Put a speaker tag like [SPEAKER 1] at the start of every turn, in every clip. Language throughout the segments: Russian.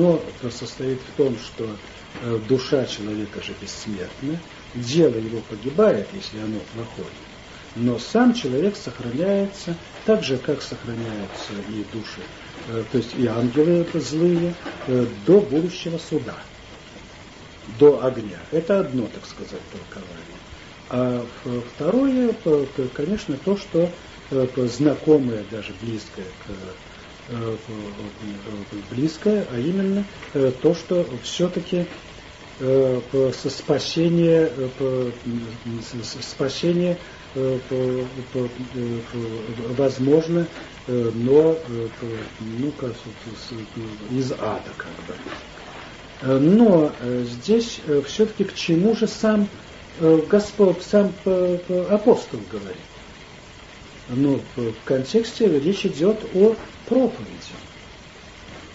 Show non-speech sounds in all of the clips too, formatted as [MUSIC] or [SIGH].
[SPEAKER 1] но состоит в том, что э, душа человека же бессмертна, дело его погибает, если оно плохое, но сам человек сохраняется так же, как сохраняются и души, э, то есть и ангелы это злые, э, до будущего суда, до огня. Это одно, так сказать, толкование. А второе, конечно, то, что знакомое, даже близкое к близкое, а именно то, что все-таки спасение, спасение возможно, но ну, как, из ада как бы. Но здесь все-таки к чему же сам Господь, сам апостол говорит? Ну, в контексте речь идет о проповеди.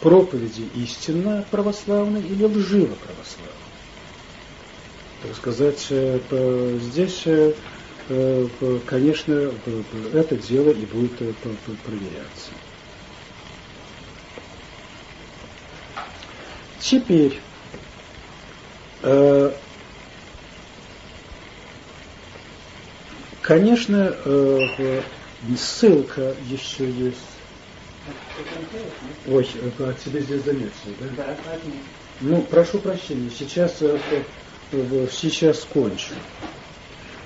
[SPEAKER 1] Проповеди истинно православной или лживо православной. Так сказать, здесь Э, конечно, это дело и будет э, проверяться. Теперь, э, ссылка еще есть. Ой, а тебе здесь заметили, да? Да, Ну, прошу прощения, сейчас, сейчас кончу.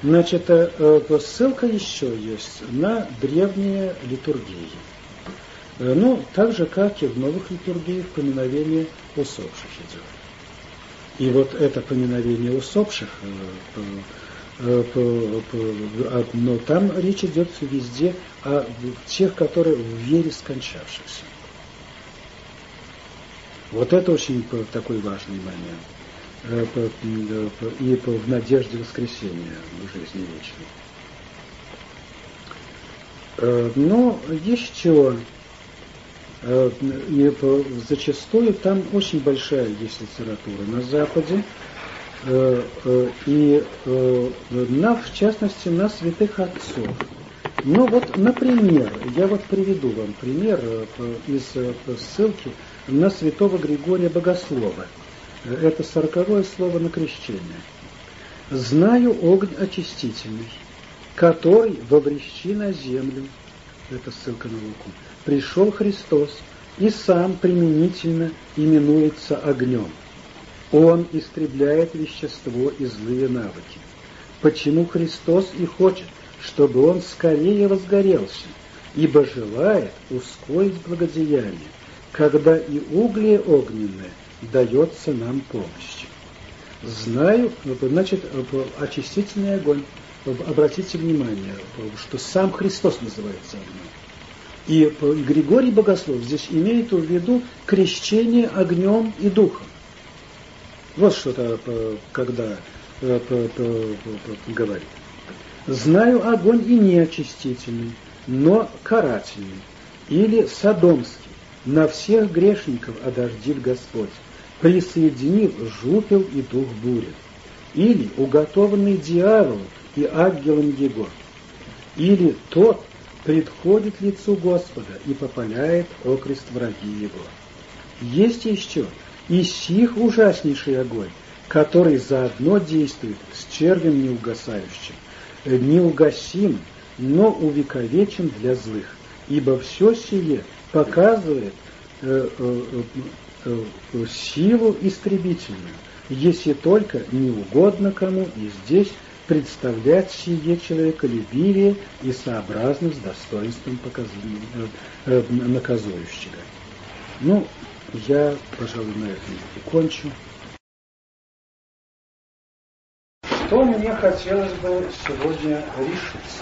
[SPEAKER 1] Значит, э, ссылка еще есть на древние литургии. Э, ну, так же, как и в новых литургиях, поминовение усопших идет. И вот это поминовение усопших, э, но там речь идет везде о тех, которые в вере скончавшихся. Вот это очень такой важный момент. Э, и в надежде воскресения жизни вечной. Э, но еще э, и зачастую там очень большая есть литература на Западе, и на, в частности, на святых отцов. Ну вот, например, я вот приведу вам пример из ссылки на святого Григория Богослова – это сороковое слово на крещение. «Знаю огонь очистительный, который воврещи на землю». Это ссылка на Луку. «Пришел Христос и сам применительно именуется огнем. Он истребляет вещество и злые навыки. Почему Христос и хочет, чтобы он скорее возгорелся, ибо желает ускорить благодеяние, когда и угли огненные дается нам помощь. Знаю, значит, очистительный огонь. Обратите внимание, что сам Христос называется огнем. И Григорий Богослов здесь имеет в виду крещение огнем и духом. Вот что-то, когда говорит. Знаю огонь и неочистительный, но карательный, или садомский. На всех грешников одождит Господь присоединив жупел и дух бури, или уготованный дьяволу и ангелом его, или тот предходит лицу Господа и попаляет окрест враги его. Есть еще и сих ужаснейший огонь, который заодно действует с червем неугасающим, неугасим, но увековечен для злых, ибо все сие показывает э, э, Э, силу истребительную, если только не угодно кому и здесь представлять сие человеколюбивее и сообразно с достоинством э, э, наказующего. Ну, я, пожалуй, на этом и кончу. Что мне хотелось бы сегодня решить?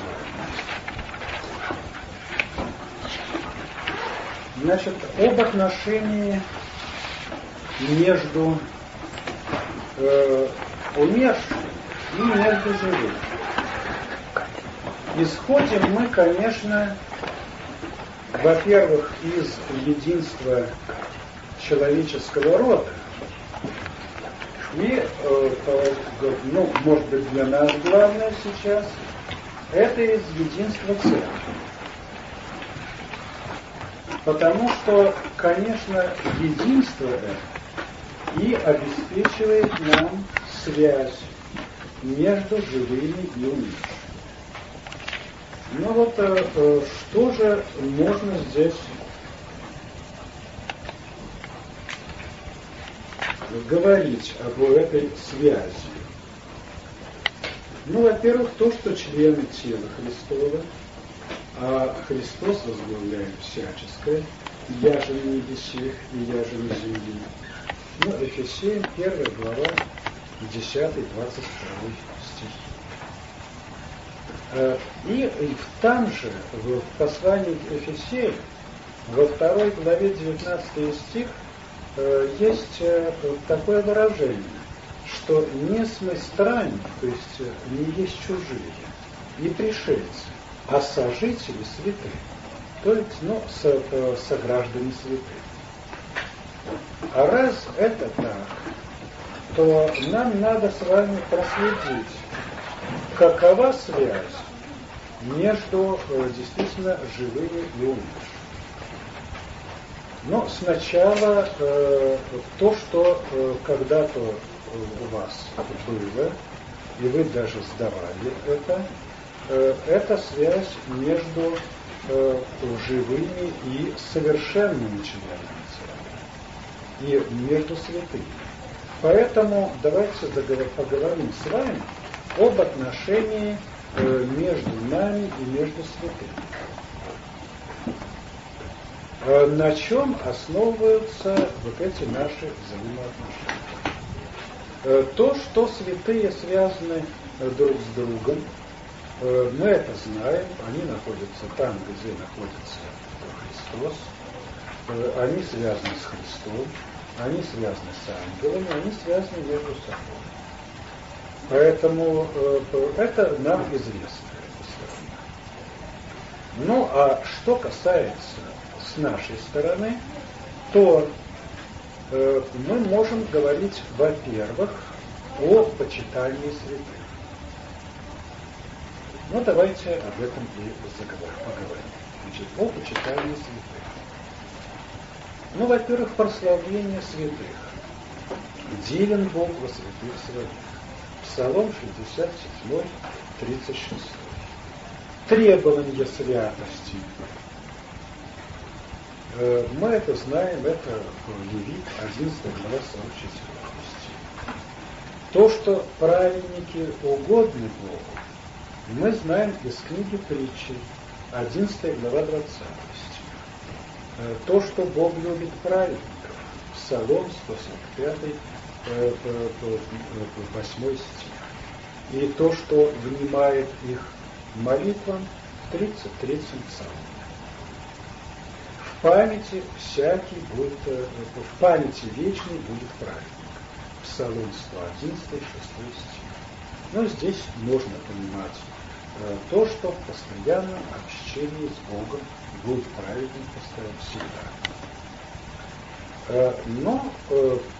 [SPEAKER 1] Значит, об отношении между э, умершим и между живым. Исходим мы, конечно, во-первых, из единства человеческого рода. И, э, ну, может быть, для нас главное сейчас, это из единства церкви. Потому что, конечно, единство и обеспечивает нам связь между живыми и умершими. Ну вот э, э, что же можно здесь говорить об этой связи? Ну, во-первых, то, что члены тела Христова, а Христос возглавляет всяческое, я же на небесех и я же на земле. Ну, Ефесеям, первая глава, 10-22 стих. Э, и там же, в послании к Ефесеям, во второй главе 19 стих, есть э, такое выражение, что не смыстране, то есть не есть чужие, не пришельцы, а сожители святых, то есть, ну, со, сограждане святых. А раз это так, то нам надо с вами проследить, какова связь между э, действительно живыми и умершими. Но сначала э, то, что э, когда-то у вас было, и вы даже сдавали это, э, это связь между э, живыми и совершенными членами и между святыми. Поэтому давайте поговорим с вами об отношении э, между нами и между святыми. Э, на чем основываются вот эти наши взаимоотношения? Э, то, что святые связаны друг с другом, мы это знаем, они находятся там, где находится Христос, они связаны с Христом, они связаны с ангелами, они связаны между собой. Поэтому э, это нам известно. Ну а что касается с нашей стороны, то э, мы можем говорить, во-первых, о почитании святых. Ну давайте об этом и поговорим. Значит, о почитании святых. Ну, во-первых, прославление святых. Дивен Бог во святых своих. Псалом 67, 36. Требование святости. Э, мы это знаем, это Левит, 11 глава 44 стих. То, что праведники угодны Богу, мы знаем из книги притчи, 11 глава 20 Э, то, что Бог любит праведников. Псалом 145, 8 стих. И то, что внимает их молитвам в 33-м псалме. В памяти всякий будет, э, в памяти вечной будет праведник. Псалом 111, 6 стих. Но здесь можно понимать э, то, что в постоянном общении с Богом будет праведник постоянно всегда. Э, но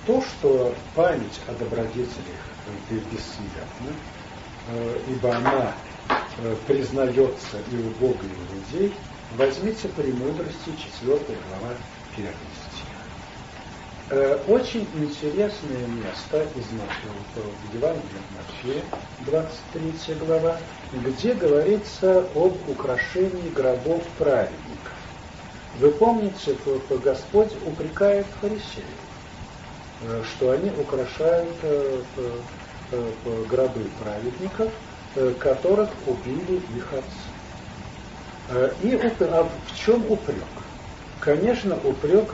[SPEAKER 1] то, что память о добродетелях бессмертна, ибо она признается и у Бога, и у людей, возьмите премудрости 4 глава 1 стих. Очень интересное место из в Евангелии Матфея, 23 глава, где говорится об украшении гробов праведников. Вы помните, Господь упрекает фарисеев, э, что они украшают э, гробы праведников, э, которых убили их отцы. И а в чем упрек? Конечно, упрек,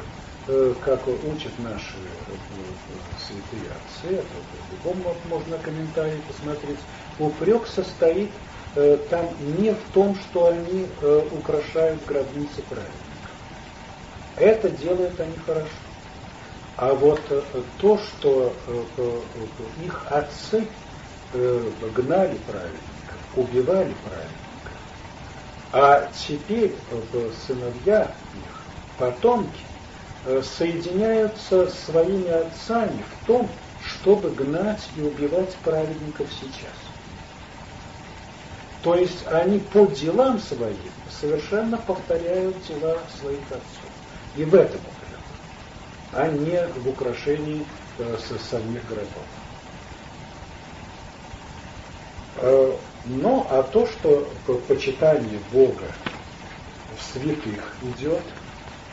[SPEAKER 1] как учат наши святые отцы, это любом можно комментарий посмотреть, упрек состоит там не в том, что они украшают гробницы праведников. Это делают они хорошо. А вот э, то, что э, э, их отцы гнали праведников, убивали праведников, а теперь сыновья их, потомки, соединяются с своими отцами в том, чтобы гнать и убивать праведников сейчас. То есть они по делам своим совершенно повторяют дела своих отцов. И в этом упрек, а не в украшении э, самих городов. Но а то, что почитание Бога в святых идет,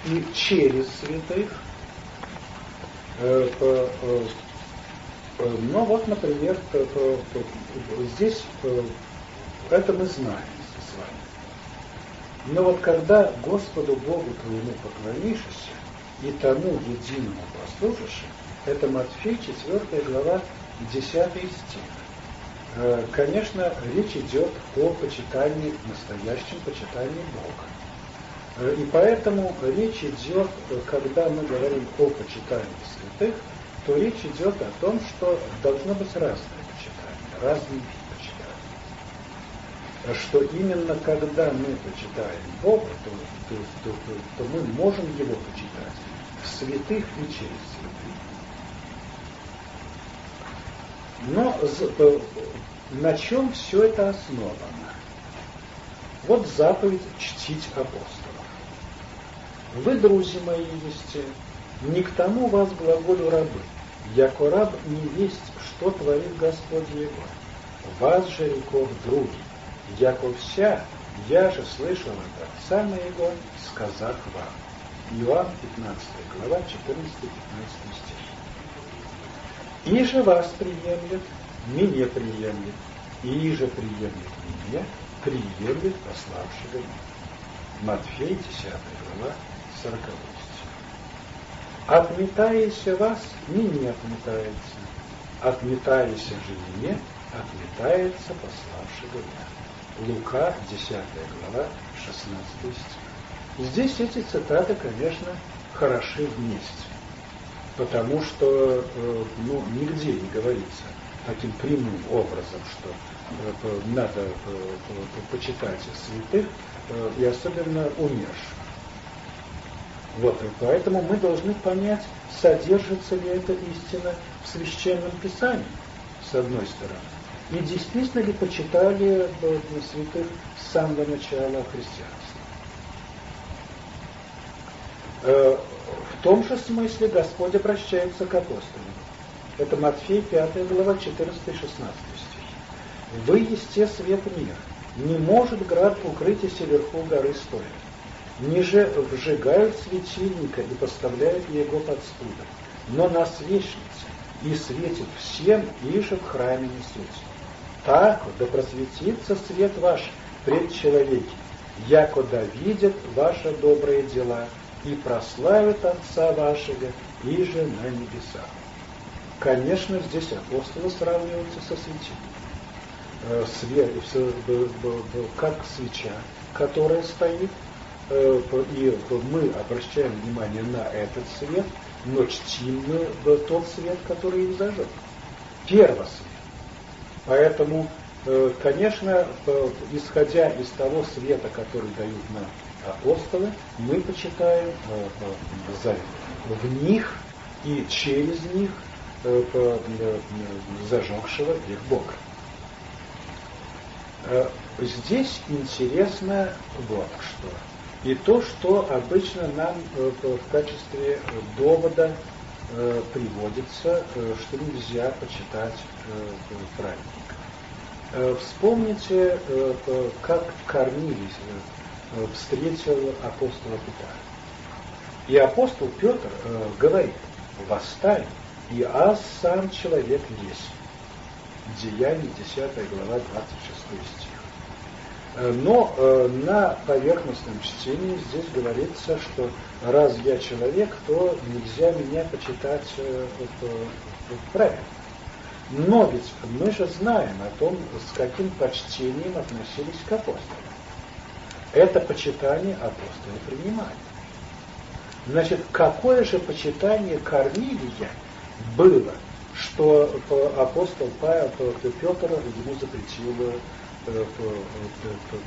[SPEAKER 1] и через святых, э, э, э, ну вот, например, здесь это мы знаем с вами. Но вот когда Господу Богу твоему поклонишься и тому единому послужишь, это Матфей, 4 глава, 10 стих. Э, конечно, речь идет о почитании, настоящем почитании Бога. Э, и поэтому речь идет, когда мы говорим о почитании святых, то речь идет о том, что должно быть разное почитание, разный вид почитания. Что именно когда мы почитаем Бога, то, то, то, то, то мы можем Его почитать в святых и через святых. Но на чем все это основано? Вот заповедь чтить апостолов. Вы, друзья мои, есть, не к тому вас глаголю рабы, яко раб не весть, что творит Господь его. Вас же реков други, яко вся, я же слышал это отца моего, сказав вам. Иоанн 15 глава, 14-15 стих. И же вас приемлет, мне приемлет, и приемлет меня, приемлет пославшего меня. Матфей, 10 глава, 40 стих. Отметаяся вас, не отметается. Отметаяся же мне, отметается пославшего меня. Лука, 10 глава, 16 стих. Здесь эти цитаты, конечно, хороши вместе потому что э, ну, нигде не говорится таким прямым образом, что э, надо э, почитать святых и особенно умерших. Вот, и поэтому мы должны понять, содержится ли эта истина в священном писании, с одной стороны, и действительно ли почитали святых с самого начала христианства в том же смысле Господь обращается к апостолам. Это Матфей 5 глава 14-16 стих. Вы есте свет мира. Не может град укрытися вверху горы стоя. Ниже вжигают светильника и поставляют его под студом. Но на свечнице и светит всем, иже в храме несете. Так да просветится свет ваш пред человеки, яко да видят ваши добрые дела и прославит Отца вашего и же на небесах. Конечно, здесь апостолы сравниваются со светильником. Э, свет, как свеча, которая стоит, э, и мы обращаем внимание на этот свет, но чтим мы тот свет, который им зажег. Первосвет. Поэтому, э, конечно, исходя из того света, который дают нам апостолы, мы почитаем э, за, в них и через них э, э, зажегшего их Бога. Здесь интересно вот что. И то, что обычно нам в качестве довода приводится, что нельзя почитать праведника. Вспомните, как кормились Э, встретил апостола Петра. И апостол Петр э, говорит, восстань, и аз сам человек есть. Деяние 10 глава 26 стих. Э, но э, на поверхностном чтении здесь говорится, что раз я человек, то нельзя меня почитать э, э, правильно. Но ведь мы же знаем о том, с каким почтением относились к апостолам это почитание апостолы принимали. Значит, какое же почитание Корнилия было, что апостол Павел, Петр ему запретил э,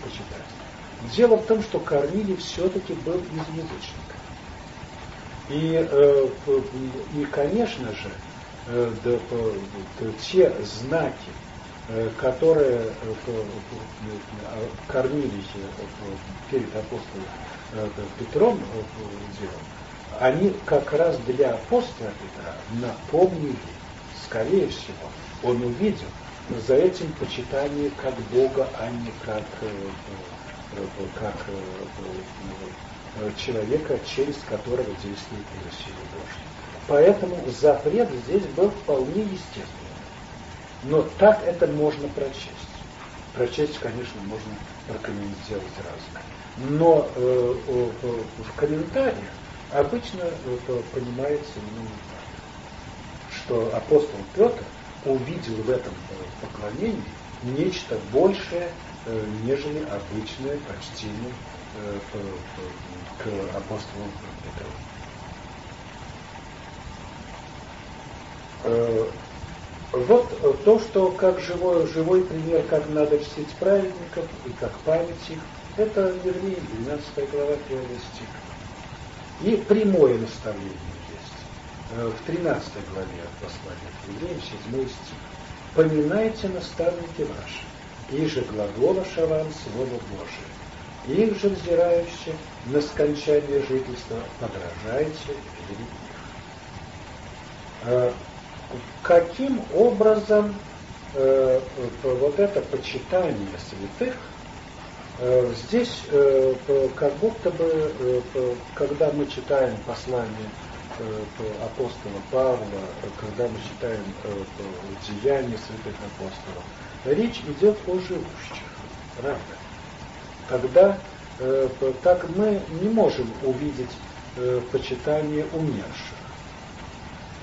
[SPEAKER 1] почитать? Дело в том, что Корнилий все-таки был из язычников. И, э, и конечно же, э, те знаки, которые э, кормились э, перед апостолом Петром делом, они как раз для апостола Петра напомнили, скорее всего, он увидел за этим почитание как Бога, а не как, как человека, через которого действует сила Божья. Поэтому запрет здесь был вполне естественным. Но так это можно прочесть. Прочесть, конечно, можно прокомментировать разное. Но э, э, в комментариях обычно э, понимается именно что апостол Петр увидел в этом э, поклонении нечто большее, э, нежели обычное почтение э, к апостолу Петру. Э, вот то, что как живой, живой пример, как надо чтить праведников и как память их, это Евреи, 12 глава, 1 стих. И прямое наставление есть. Э, в 13 главе послания к Евреям, 7 стих. «Поминайте наставники ваши, и же глаголоша вам Слово Божие, их же взирающие на скончание жительства подражайте вере их» каким образом э, вот это почитание святых э, здесь э, как будто бы, э, когда мы читаем послание э, апостола Павла, когда мы читаем э, деяния святых апостолов, речь идет о живущих, правда? Когда э, так мы не можем увидеть э, почитание умерших.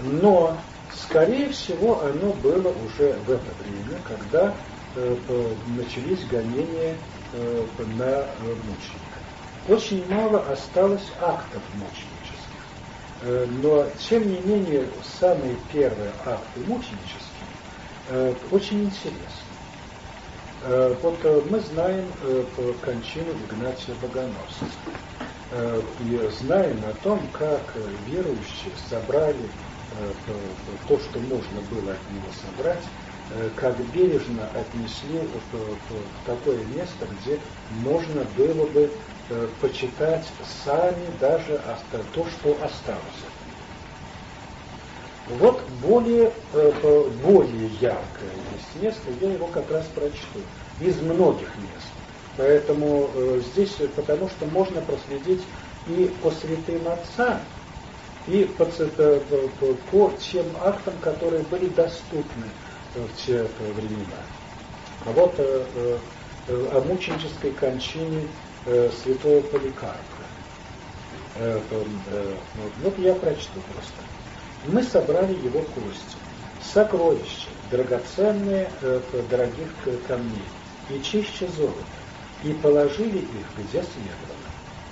[SPEAKER 1] Но Скорее всего, оно было уже в это время, когда э, начались гонения э, на э, мученика. Очень мало осталось актов мученических. Но, тем не менее, самые первые акты мученические очень интересны. Вот мы знаем кончину Игнатия Богоносца. И знаем о том, как верующие собрали то, что можно было от него собрать, э, как бережно отнесли в такое место, где можно было бы э, почитать сами даже то, что осталось. Вот более, более яркое есть место, я его как раз прочту, из многих мест. Поэтому здесь, потому что можно проследить и по святым отцам, и по, по, по тем актам, которые были доступны в те времена. А вот э, э, о мученической кончине э, святого Поликарпа. Э, э, вот я прочту просто. Мы собрали его кости, сокровища, драгоценные э, дорогих камней и чище золота, и положили их где следовало.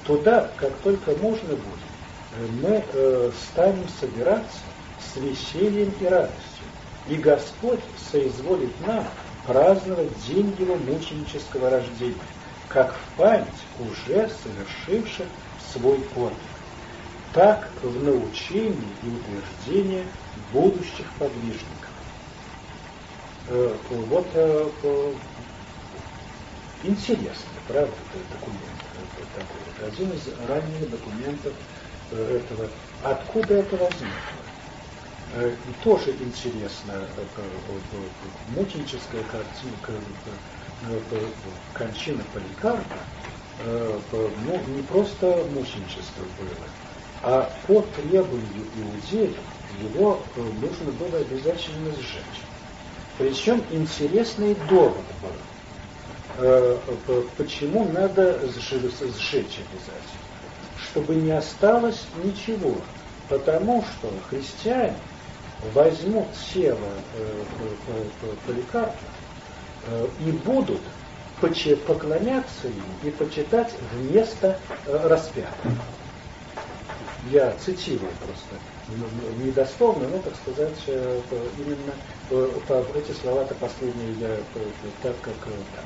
[SPEAKER 1] Туда, как только можно будет, мы э, станем собираться с весельем и радостью. И Господь соизволит нам праздновать день Его мученического рождения, как в память уже совершивших свой подвиг. Так в научении и утверждении будущих подвижников. Э, вот э, э, интересный, правда, документ такой. Один из ранних документов этого, откуда это возникло. Э, и тоже интересно, э, мученическая картинка, э, кончина Поликарпа, ну, не просто мученичество было, а по требованию иудеев его нужно было обязательно сжечь. Причем интересный довод был. Почему надо сжечь обязательно? Чтобы не осталось ничего, потому что христиане возьмут тело э, Поликарпа э, и будут поклоняться ему и почитать вместо э, распятого. Я цитирую просто, недословно, но, так сказать, именно эти слова-то последние я так, как так.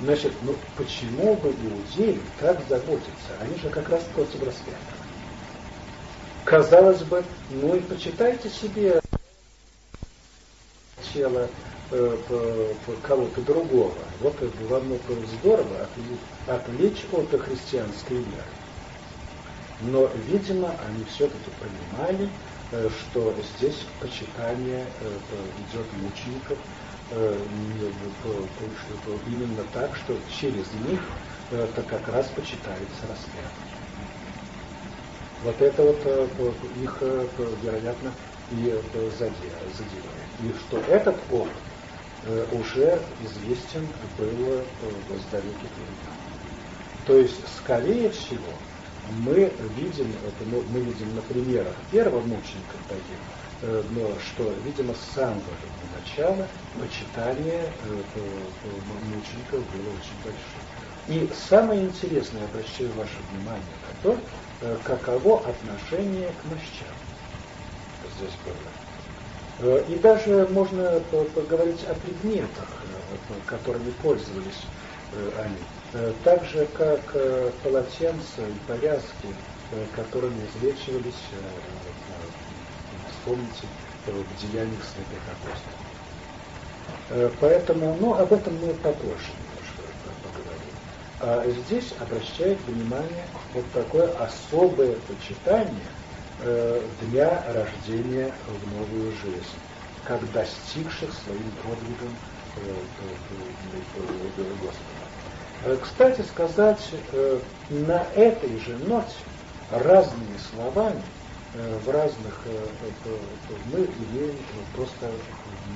[SPEAKER 1] Значит, ну почему бы иудеи так заботятся? Они же как раз против распятого. Казалось бы, ну и почитайте себе тело э, кого-то другого. Вот это вам здорово отвлечь от христианской веры. Но, видимо, они все-таки понимали, что здесь почитание идет мучеников, именно так, что через них это как раз почитается распятие. Вот это вот их, вероятно, и задевает. И что этот опыт уже известен был с далеких времен. То есть, скорее всего, мы видим, это мы, мы видим на примерах первого мученика таких, э, что, видимо, с самого начала почитание э, мучеников было очень большое. И самое интересное, обращаю ваше внимание на то, э, каково отношение к мощам здесь было. И даже можно поговорить о предметах, которыми пользовались они. Э, так же, как э, полотенца и повязки, э, которыми излечивались, вспомните, в деяниях святых апостолов. Поэтому, ну, об этом мы попозже поговорим. А здесь обращает внимание вот такое особое почитание для рождения в новую жизнь, как достигших своим подвигом Господа. Э, кстати сказать, э, на этой же ноте разными словами э, в разных мы имеем просто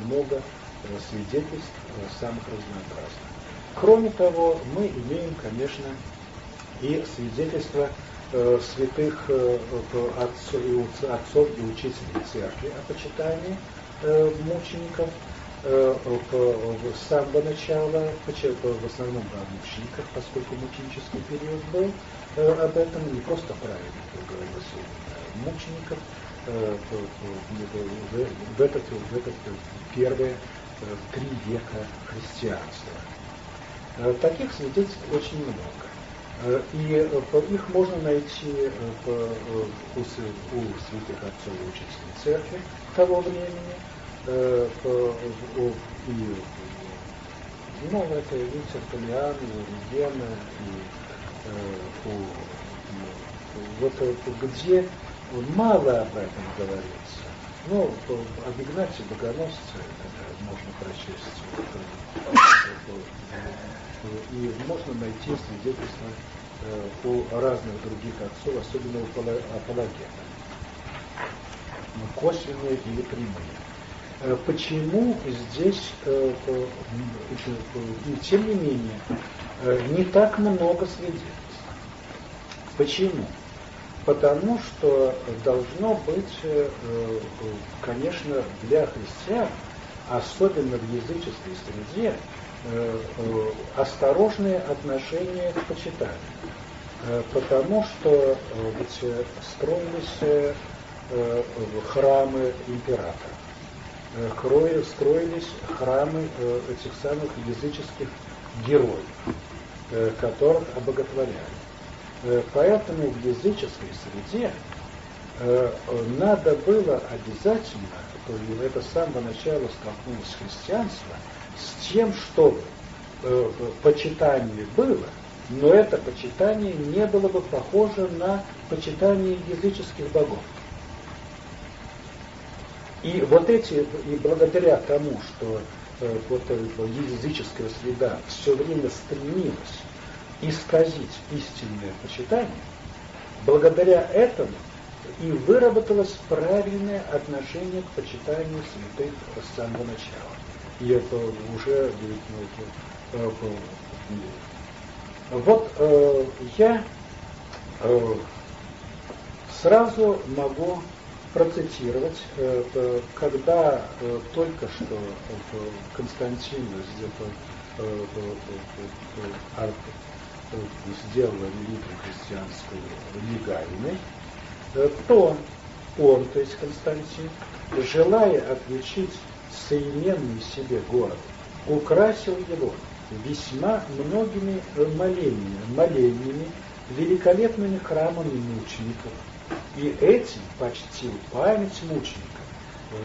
[SPEAKER 1] много свидетельств самых разнообразных. Кроме того, мы имеем, конечно, и свидетельства святых отцов и учителей церкви о почитании мучеников – Э, с самого начала, в основном о мучениках, поскольку мученический период был, э, об этом не просто правильно говорилось мучеников, э, в этот, в этот первые три века христианства. Таких свидетельств очень много. И их можно найти у святых отцов и учителей церкви того времени, э, и ну, это и Тертулиан, и Регена, и э, у, вот где мало об этом говорится. Ну, об Игнатии Богоносце это можно прочесть. И можно найти свидетельства э, у разных других отцов, особенно у апологетов. Косвенные или прямые. Э, почему здесь, э, и тем не менее, не так много свидетельств? Почему? Потому что должно быть, конечно, для христиан, особенно в языческой среде, осторожное отношение к почитанию. Потому что ведь строились храмы императора строились храмы э, этих самых языческих героев, э, которых обоготворяли. Э, поэтому в языческой среде надо было обязательно, это с самого начала столкнулось христианство, с тем, чтобы почитание было, но это почитание не было бы похоже на почитание языческих богов. И вот эти, и благодаря тому, что э, вот э, языческая среда все время стремилась исказить истинное почитание, благодаря этому и выработалось правильное отношение к почитанию святых с самого начала. И это уже ну, вот э, я э, сразу могу процитировать, э, когда э, только что Константин где-то сделала великую христианскую легальной, э, то он, то есть Константин, желая отличить соименный себе город, украсил его весьма многими молениями, молениями, великолепными храмами мучеников, и этим почтил память мучеников,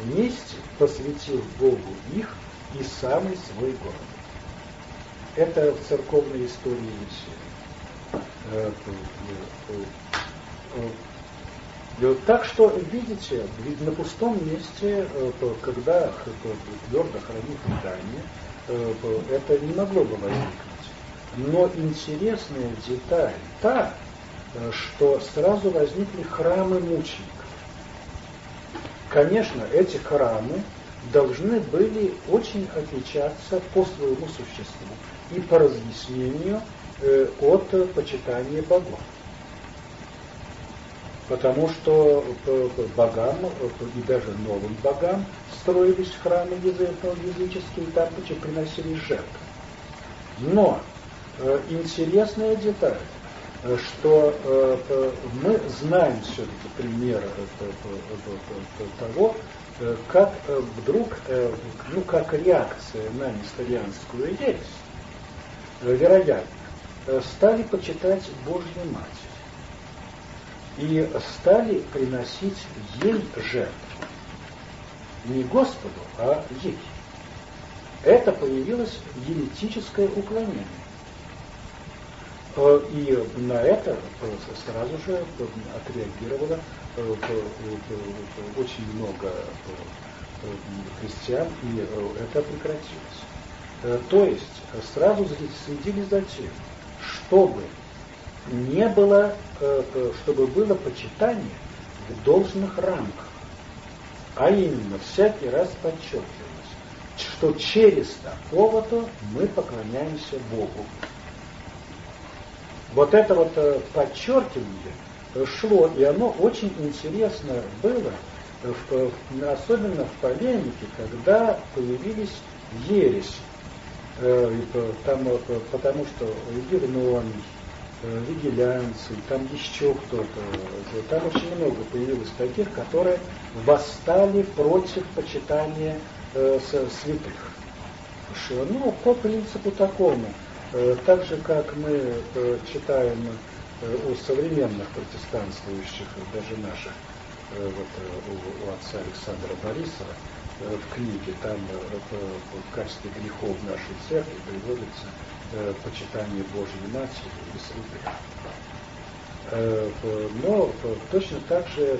[SPEAKER 1] вместе посвятил Богу их и самый свой город. Это в церковной истории Евсея. Так что, видите, ведь на пустом месте, когда твердо хранит предание, это не могло бы возникнуть. Но интересная деталь та, что сразу возникли храмы мучеников. Конечно, эти храмы должны были очень отличаться по своему существу и по разъяснению э, от почитания богов. Потому что богам и даже новым богам строились храмы языческие, там приносили жертвы. Но э, интересная деталь, что э, мы знаем все-таки пример того, Э, как э, вдруг, э, ну как реакция на несторианскую ересь, вероятно, стали почитать Божью Матерь и стали приносить ей жертву. Не Господу, а ей. Это появилось еретическое уклонение. И на это сразу же отреагировала очень много христиан, и это прекратилось. То есть сразу следили за тем, чтобы не было, чтобы было почитание в должных рамках, а именно всякий раз подчеркивалось, что через такого-то мы поклоняемся Богу. Вот это вот подчеркивание шло, и оно очень интересно было, особенно в полемике, когда появились ереси. Э, там, э, потому что э, вигилянцы, там еще кто-то, там очень много появилось таких, которые восстали против почитания святых. Ну, по принципу такому, так же, как мы читаем Э, у современных протестантствующих, даже наших, э, вот э, у отца Александра Борисова, в книге, там в качестве грехов нашей церкви приводится почитание Божьей Матери и святых. Но точно так же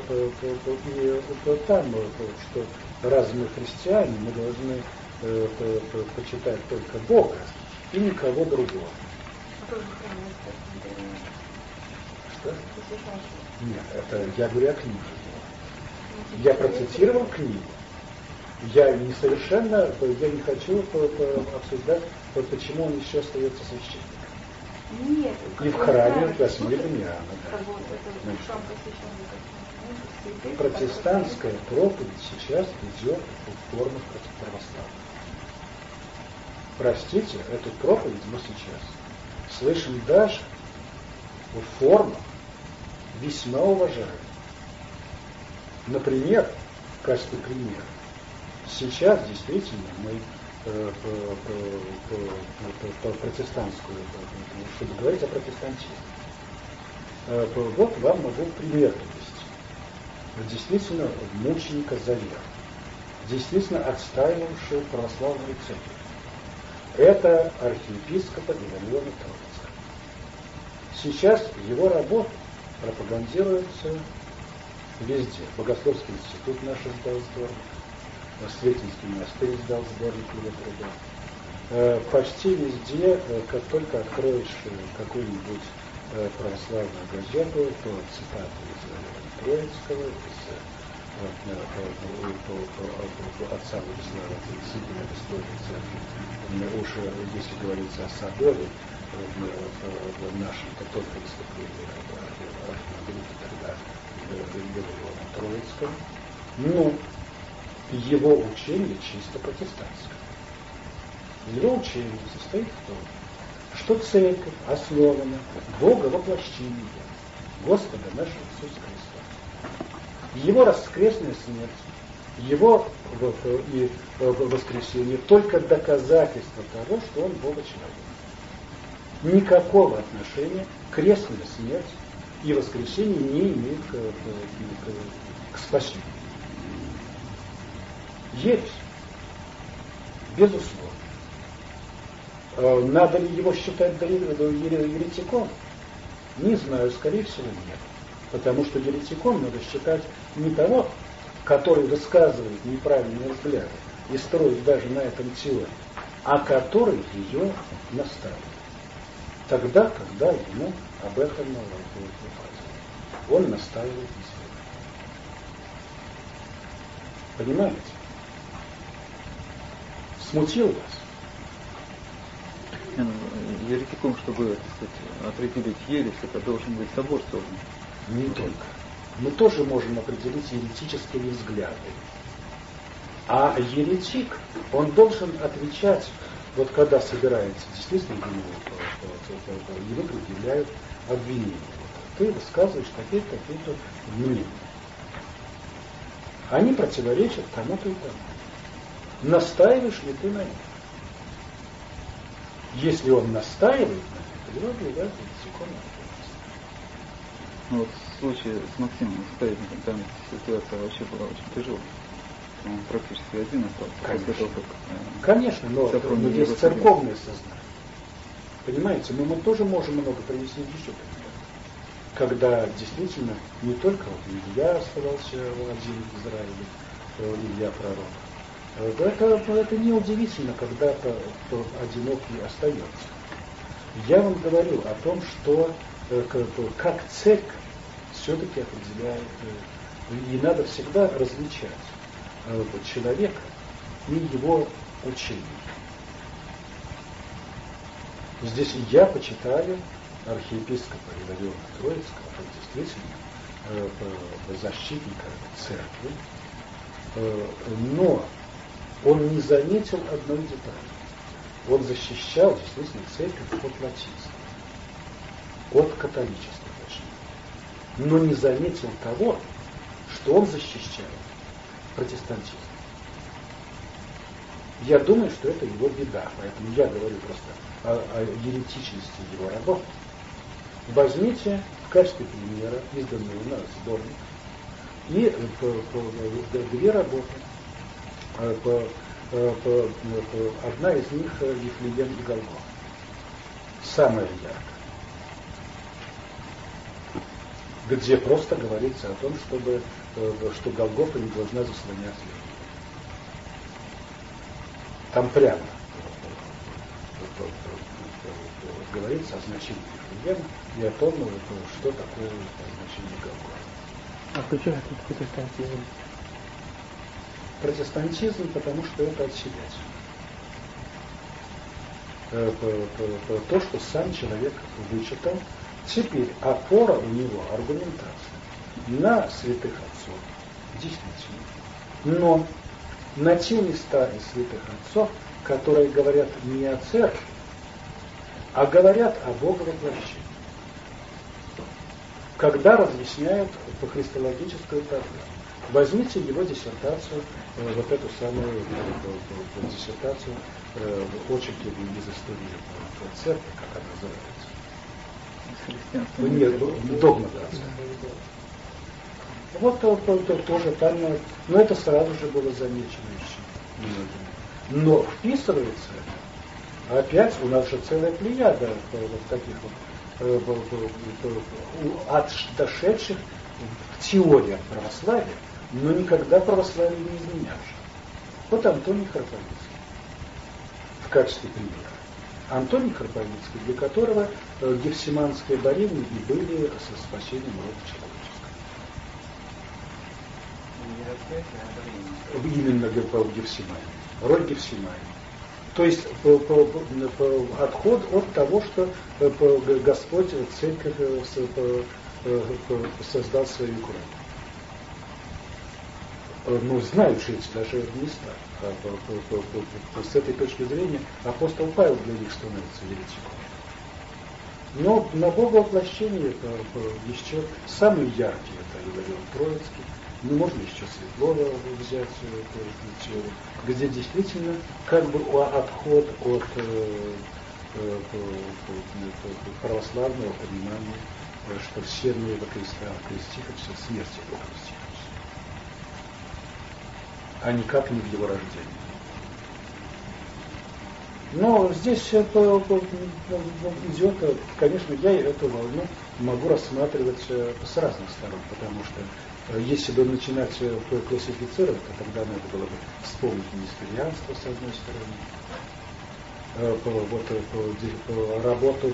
[SPEAKER 1] и там, что раз мы христиане, мы должны почитать только Бога и никого другого. Что? Нет, это я говорю о книге. Я процитировал книгу. Я не совершенно, я не хочу обсуждать, почему он еще остается священником.
[SPEAKER 2] Нет.
[SPEAKER 1] И в храме Космия Дамиана. Протестантская проповедь сейчас идет в формах православных. Простите, эту проповедь мы сейчас слышим даже в формах весьма уважаем. Например, в качестве примера, сейчас действительно мы э, по, по, протестантскую, чтобы говорить о протестантизме. Э, вот вам могу пример привести. Действительно, мученика за веру. Действительно, отстаивавшего православную церковь. Это архиепископа Иванова Троицкого. Сейчас его работа пропагандируется везде. Богословский институт наш издал сборник, Светинский монастырь издал сборник его труда. Э, почти везде, э, как только откроешь э, какую-нибудь православную газету, то цитаты из Троицкого, из отца Владислава в истории церкви. Уж если говорится о соборе, в нашем, то только выступление архимандрита тогда Григория Троицкого. Но его учение чисто протестантское. Его учение состоит в том, что церковь основана Бога воплощения Господа нашего Иисуса Христа. Его раскрестная смерть, его и воскресение только доказательство того, что он Бога человек никакого отношения крестная смерть и воскресение не имеют к, к, к спасению. Ересь. Безусловно. А надо ли его считать еретиком? Не знаю, скорее всего нет. Потому что еретиком надо считать не того, который высказывает неправильные взгляды и строит даже на этом теорию, а который ее наставит. Тогда, когда ему об этом будет указано. Он настаивает на себе. Понимаете? Смутил вас?
[SPEAKER 2] Ну, еретиком, чтобы так сказать, определить ересь, это должен быть собор создан.
[SPEAKER 1] Не только. Мы тоже можем определить еретические взгляды. А еретик, он должен отвечать, вот когда собирается, действительно ему, ему предъявляют обвинения. Ты высказываешь какие-то какие-то мнения. Они противоречат тому-то и тому. Настаиваешь ли ты на них? Если он настаивает на них, его объявляют еретиком.
[SPEAKER 2] Ну вот в случае с Максимом Стоевником, там ситуация вообще была очень тяжелая. Он практически один остался
[SPEAKER 1] Конечно.
[SPEAKER 2] того, как... э,
[SPEAKER 1] Конечно, но, но есть церковное сознание. Понимаете, но мы тоже можем много привести еще. Когда действительно не только вот Илья оставался один в Израиле, э, Илья пророк. Э, Это, это неудивительно, когда то, то одинокий остается. Я вам говорю о том, что э, как, церковь все-таки определяет, э, и надо всегда различать человека и его учение. Здесь я почитаю архиепископа Илариона Троицкого, как действительно защитника церкви, но он не заметил одной детали. Он защищал действительно церковь от латинства, от католичества точнее, но не заметил того, что он защищает протестантизм. Я думаю, что это его беда, поэтому я говорю просто о, о еретичности его работ. Возьмите в качестве примера изданный у нас сборник и две работы. Э, По, э, по, по, одна из них э, Вифлеем и Голгоф. Самая яркая. Где просто говорится о том, чтобы, э, что Голгофа не должна заслонять ее. Там прямо говорится о значении Вифлеема и о том, что такое значение Голгофа.
[SPEAKER 3] А чем тут протестантизм?
[SPEAKER 1] Протестантизм, потому что это от себя. Э, То, что сам человек вычитал, теперь опора у него, аргументация на святых отцов, действительно. Но на те места из святых отцов, которые говорят не о церкви, а говорят о Боговоплощении. Когда разъясняют по христологическую программу. Возьмите его диссертацию, э, вот эту самую э, э, диссертацию очерки из истории церкви, как она называется.
[SPEAKER 2] христианством.
[SPEAKER 1] Нет, догматация. Вот то, то- то- тоже там, но это сразу же было замечено еще многими. Но вписывается. Опять у нас же целая плеяда вот таких вот от дошедших в теории православия, но никогда православие не изменявших. Вот Антоний Харповицкий в качестве примера. Антоний Харповицкий, для которого э, Гефсиманские борения и были со спасением рода человеческого. Именно Гефсимане. Роль Гефсимане. То есть по- по- по- отход от того, что э, Господь э, церковь создал свою кровь. Э, Ну, знают эти даже места. А С этой точки зрения апостол Павел для них становится еретиком. Но на Боговоплощение это э, еще самый яркий, это Иларион Троицкий, ну, можно еще Светлова взять, э, где действительно как бы отход от э, э, православного понимания, э, что все мы во Христа крестихимся, смерти его крестихимся, а никак не в его рождении. Но здесь это идет, конечно, я эту волну могу рассматривать с разных сторон, потому что если бы начинать классифицировать, то тогда надо было бы вспомнить несторианство с одной стороны, вот по работу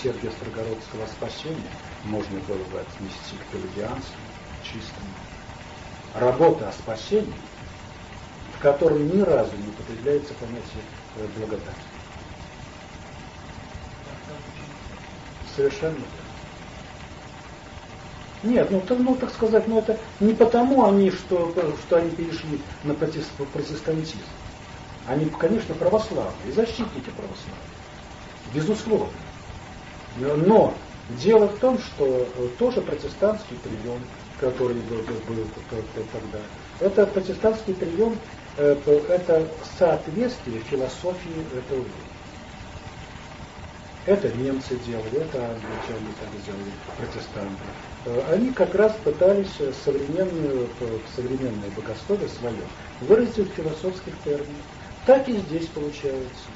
[SPEAKER 1] Сергия Строгородского спасения можно было бы отнести к пелагианству чистому. Работа о спасении, в которой ни разу не употребляется понятие благодати. Совершенно верно. Нет, ну, ну так сказать, ну это не потому они, что, что они перешли на протестантизм. Они, конечно, православные, защитники православия. Безусловно. Но дело в том, что тоже протестантский прием, который был, был, был тогда, это протестантский прием, это соответствие философии этого времени. Это немцы делали, это англичане так сделали, протестанты. Они как раз пытались современную, современное богословие свое выразить в философских терминах. Так и здесь получается.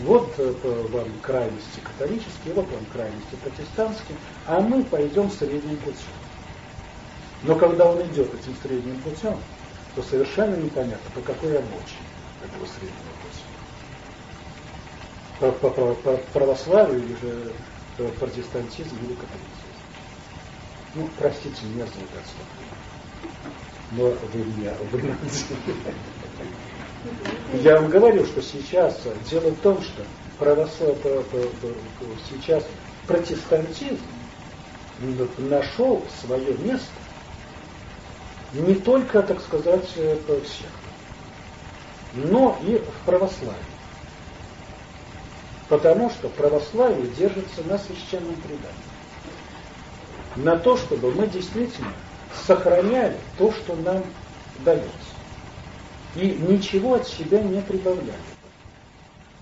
[SPEAKER 1] Вот э, вам крайности католические, вот вам крайности протестантские, а мы пойдем средним путем. Но когда он идет этим средним путем, то совершенно непонятно, по какой обочине этого среднего пути. По, по, по, по православию или же протестантизм или католицизм. Ну, простите, мерзкое отступление. Но вы меня выгнали. Я вам говорю, что сейчас дело в том, что православ... сейчас протестантизм нашел свое место не только, так сказать, в всех, но и в православии. Потому что православие держится на священном предании. На то, чтобы мы действительно сохраняли то, что нам дается. И ничего от себя не прибавляли.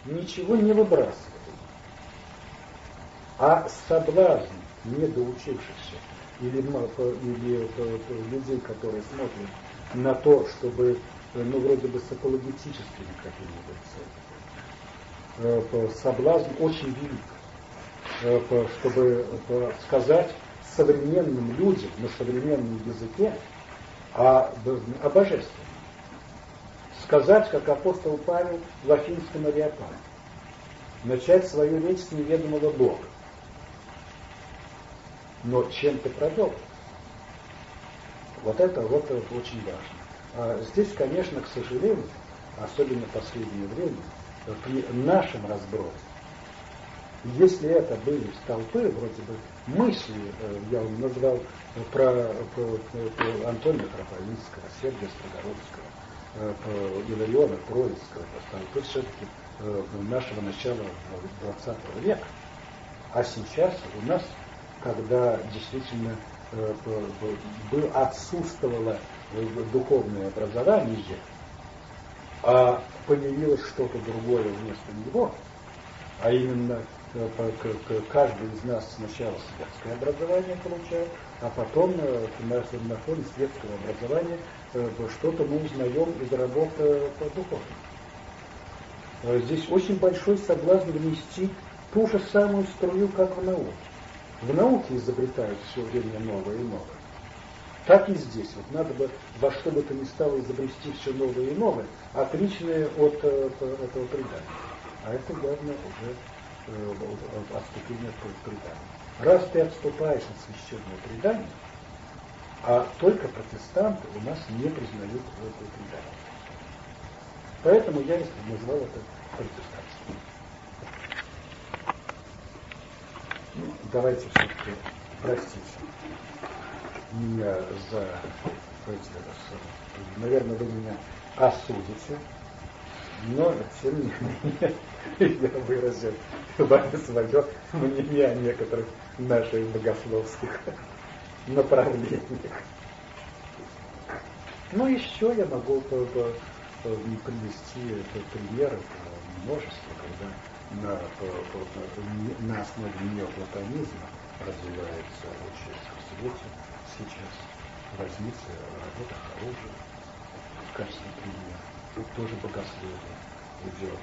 [SPEAKER 1] Ничего не выбрасывали. А соблазн недоучившихся или, или людей, которые смотрят на то, чтобы, ну, вроде бы с апологетическими какими-нибудь целями, соблазн очень велик, чтобы сказать современным людям на современном языке о, о божественном сказать, как апостол Павел в Афинском Ариапаге. Начать свою речь с неведомого Бога. Но чем ты продолжишь? Вот это вот это очень важно. А здесь, конечно, к сожалению, особенно в последнее время, при нашем разбросе, если это были столпы, вроде бы мысли, э, я вам назвал про, про, про Антония Трофимского, Сергия Строгородского, Э, Илариона Троицкого, то все-таки э, нашего начала 20 века. А сейчас у нас, когда действительно э, отсутствовало духовное образование, а появилось что-то другое вместо него, а именно каждый из нас сначала светское образование получает, а потом на, фоне светского образования что-то мы узнаем из э, духовным. Э, здесь очень большой соблазн внести ту же самую струю, как в науке. В науке изобретают все время новое и новое. Так и здесь. Вот надо бы во что бы то ни стало изобрести все новое и новое, отличное от, э, от этого предания. А это явно уже э, отступление от предания. Раз ты отступаешь от священного предания, а только протестанты у нас не признают это предание. Поэтому я назвал это протестантством. Ну, давайте все-таки простите меня за эти Наверное, вы меня осудите, но тем не менее [LAUGHS] я выразил вами свое мнение о некоторых наших богословских направлениях. Ну, еще я могу привести примеры множество, когда на, на основе неоплатонизма развивается участие в свете. Сейчас возьмите работа Харужа в качестве примера. Тут тоже богословие. идет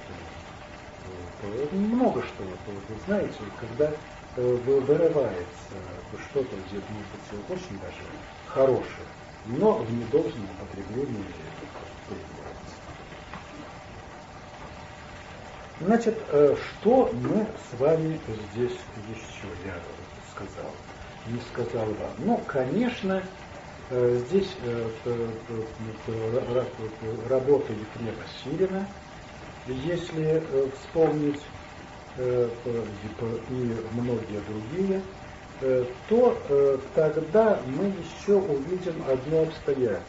[SPEAKER 1] много что. Вы знаете, когда вырывается что-то, где может быть очень даже хорошее, но в недолжном употреблении Значит, что мы с вами здесь еще, я сказал, не сказал вам. Ну, конечно, здесь работа Ефрема Сирина, если вспомнить и многие другие, то тогда мы еще увидим одно обстоятельство,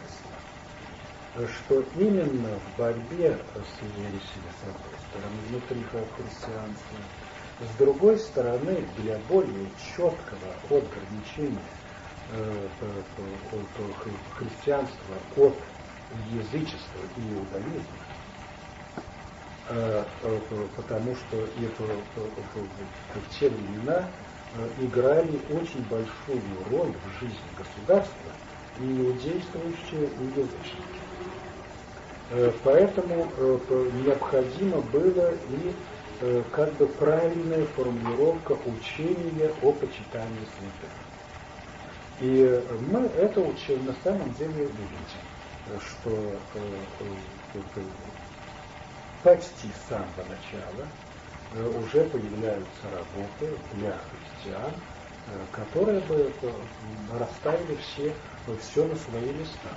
[SPEAKER 1] что именно в борьбе с одной стороны, внутри христианства, с другой стороны, для более четкого отграничения христианства от язычества и иудаизма, потому что это, в те времена играли очень большую роль в жизни государства и иудействующие, и язычники. Поэтому необходимо было и как бы правильная формулировка учения о почитании святых. И мы это учим на самом деле видим, что почти с самого начала уже появляются работы для христиан, которые бы расставили все, все на свои места,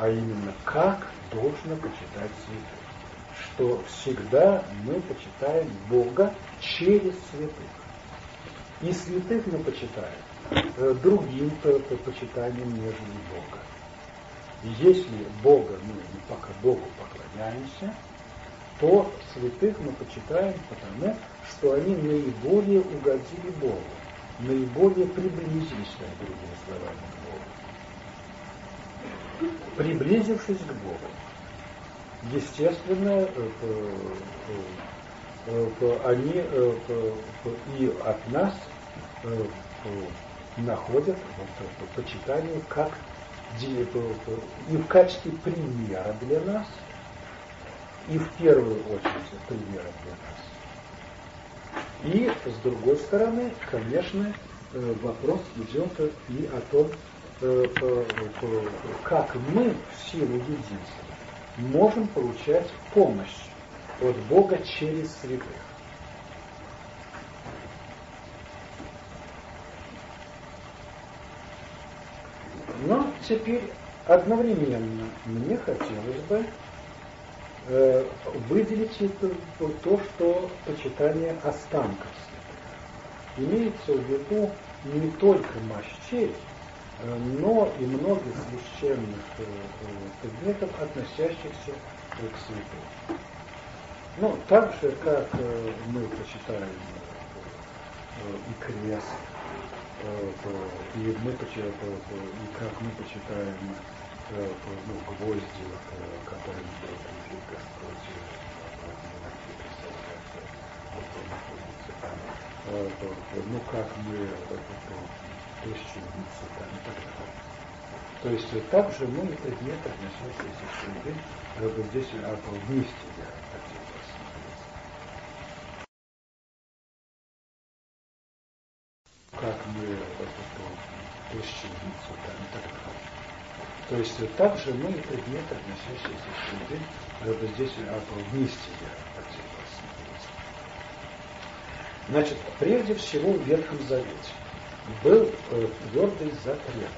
[SPEAKER 1] а именно как должно почитать святых что всегда мы почитаем Бога через святых. И святых мы почитаем э, другим почитанием, нежели Бога. И если Бога мы пока Богу поклоняемся, то святых мы почитаем потому, что они наиболее угодили Богу, наиболее приблизились, другими словами. Приблизившись к Богу, естественно, они и от нас находят почитание как и в качестве примера для нас, и в первую очередь примера для нас. И с другой стороны, конечно, вопрос идет и о том, как мы в силу единства можем получать помощь от Бога через святых. Но теперь одновременно мне хотелось бы э, выделить это, то, что почитание останков. Имеется в виду не только мощей, Э, но и многих священных э, э, предметов, относящихся к святым. Ну, так же, как мы почитаем и крест, и мы почитаем, и как мы почитаем ну, гвозди, которые сделали Господь, ну, как мы площадницы там, и так далее. То есть также мы предметы, относящиеся к среде, вот здесь а, вместе я. Как мы площадницу там, и так далее. То есть также мы предметы, относящиеся к среде, вот здесь а, вместе я. Значит, прежде всего в Ветхом Завете был э, твердый запрет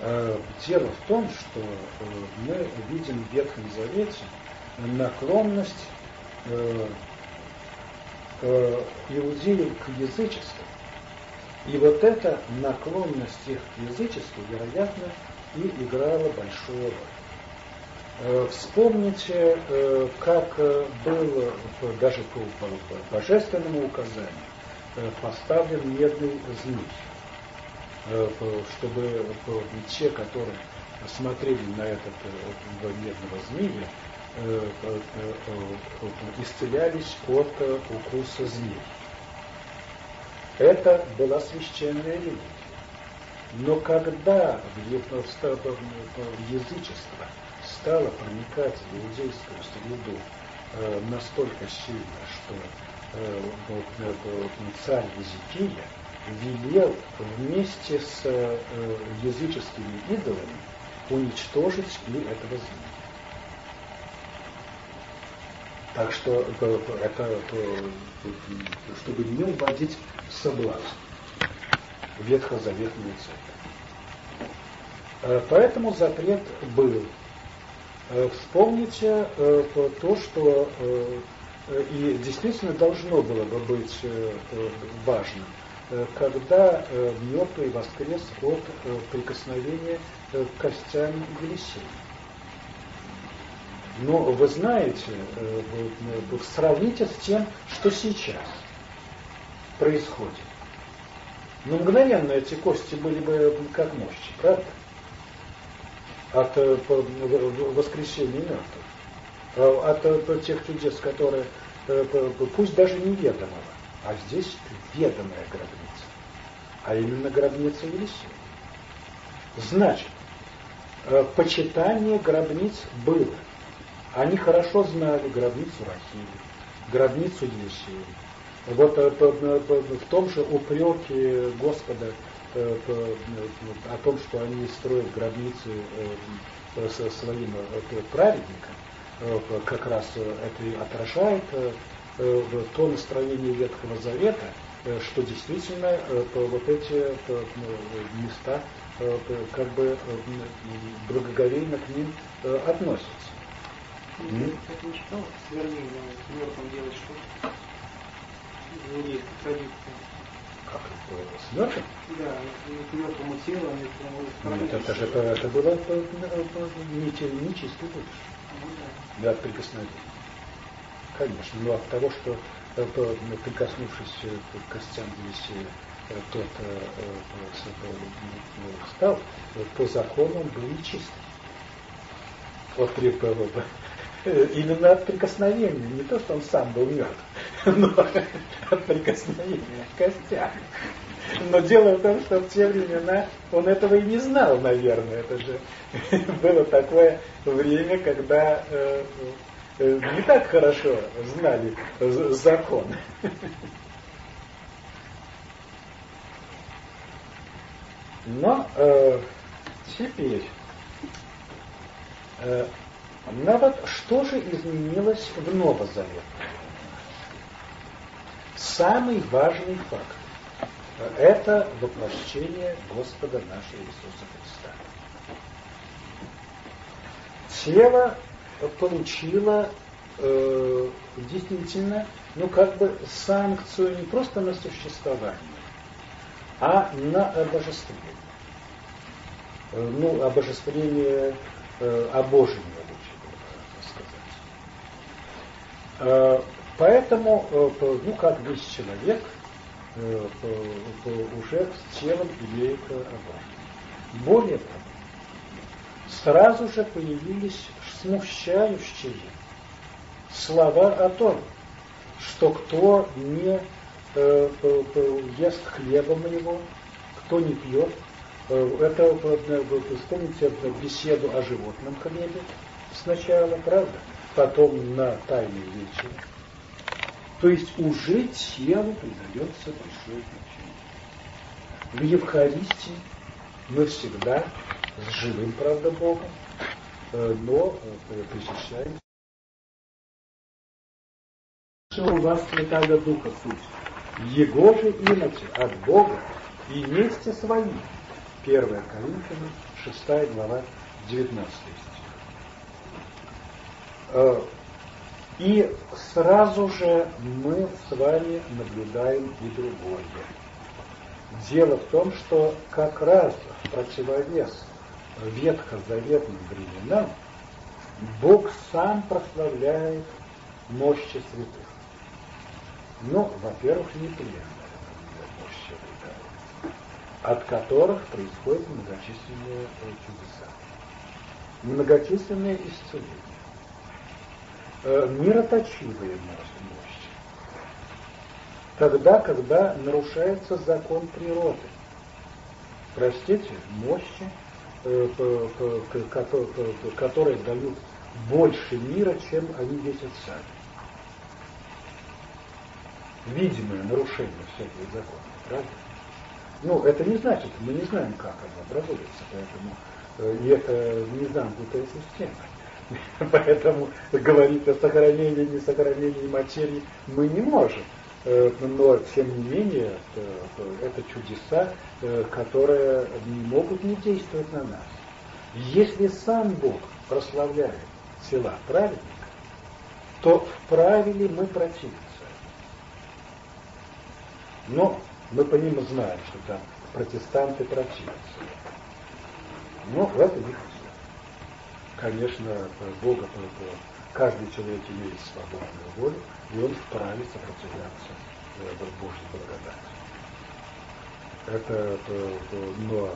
[SPEAKER 1] э, Дело в том, что э, мы видим в Ветхом Завете наклонность иудеев к язычеству. И вот эта наклонность их к язычеству, вероятно, и играла большую роль. Вспомните, как было даже по божественному указанию Э, поставлен медный змей, э, чтобы те, которые смотрели на этот э, медного змея, исцелялись от укуса змей. Это была священная религия. Но когда в язычество стала проникать в иудейскую среду э, настолько сильно, что э, э, царь Езекия велел вместе с э, языческими идолами уничтожить и этого змея. Так что это, чтобы не уводить в соблазн ветхозаветную. Э, поэтому запрет был. Э, вспомните э, то, что и действительно должно было бы быть важным, когда мертвый воскрес от прикосновения к костям Елисея. Но вы знаете, сравните с тем, что сейчас происходит. Ну, мгновенно эти кости были бы как мощи, правда? От э, воскресения мертвых. А, от э, тех чудес, которые, э, пусть даже неведомого, а здесь ведомая гробница, а именно гробница Елисея. Значит, почитание гробниц было. Они хорошо знали гробницу Рахили, гробницу Елисея, вот э, в том же упреке Господа э, о том, что они строят гробницы э, своим праведникам, как раз это и отражает то настроение Ветхого Завета, что действительно вот эти места как бы благоговейно к ним относятся.
[SPEAKER 3] Я, кстати, не читал, с мертвым делать что еврейской традиции.
[SPEAKER 1] Как это? С мертвым?
[SPEAKER 3] Да, к мертвому телу, они
[SPEAKER 1] Нет, это же это, это было не, не чистый будешь. Ну, да. от прикосновения. Конечно, но от того, что прикоснувшись к костям Елисея, тот встал, по закону он был нечистый. Вот при, именно от прикосновения, не то, что он сам был мертв, [LAUGHS] но от прикосновения к костям. Но дело в том, что в те времена он этого и не знал, наверное. Это же [LAUGHS] было такое время, когда э, э, не так хорошо знали закон. [LAUGHS] Но э, теперь э, вот что же изменилось в Новозаветном? Самый важный факт – это воплощение Господа нашего Иисуса Христа. Тело получило э, действительно, ну как бы санкцию не просто на существование, а на обожествление. Э, ну, обожествление э, обожение Э, поэтому, э, ну, как весь человек, уже с телом имеет обратно. Более того, сразу же появились смущающие слова о том, что кто не ест хлеба моего, кто не пьет, это вспомните беседу о животном хлебе сначала, правда? потом на тайный вечер. То есть уже телу придается большое значение. В Евхаристии мы всегда с живым, правда, Богом, э, но э, посещаем. у вас Святаго Духа суть. Его же иначе от Бога и вместе свои. 1 Коринфянам, 6 глава, 19 стих. И сразу же мы с вами наблюдаем и другое. Дело в том, что как раз в противовес ветхозаветным временам Бог сам прославляет мощи святых. Ну, во-первых, непременно мощи святых, от которых происходят многочисленные чудеса, многочисленные исцеления мироточивые мощи. Тогда, когда нарушается закон природы. Простите, мощи которые дают больше мира, чем они весят сами. Видимое нарушение всяких законов, правда? Ну, это не значит, мы не знаем, как оно образуется, поэтому и это не замкнутая система. [LAUGHS] Поэтому говорить о сохранении, не сохранении материи мы не можем. Э, но, тем не менее, это чудеса, э, которые не могут не действовать на нас. Если сам Бог прославляет тела праведника, то вправе ли мы противиться? Но мы по ним знаем, что там протестанты противятся. Но в это не конечно, Бога, каждый человек имеет свободную волю, и он вправе сопротивляться э, Божьей благодати. Это, но,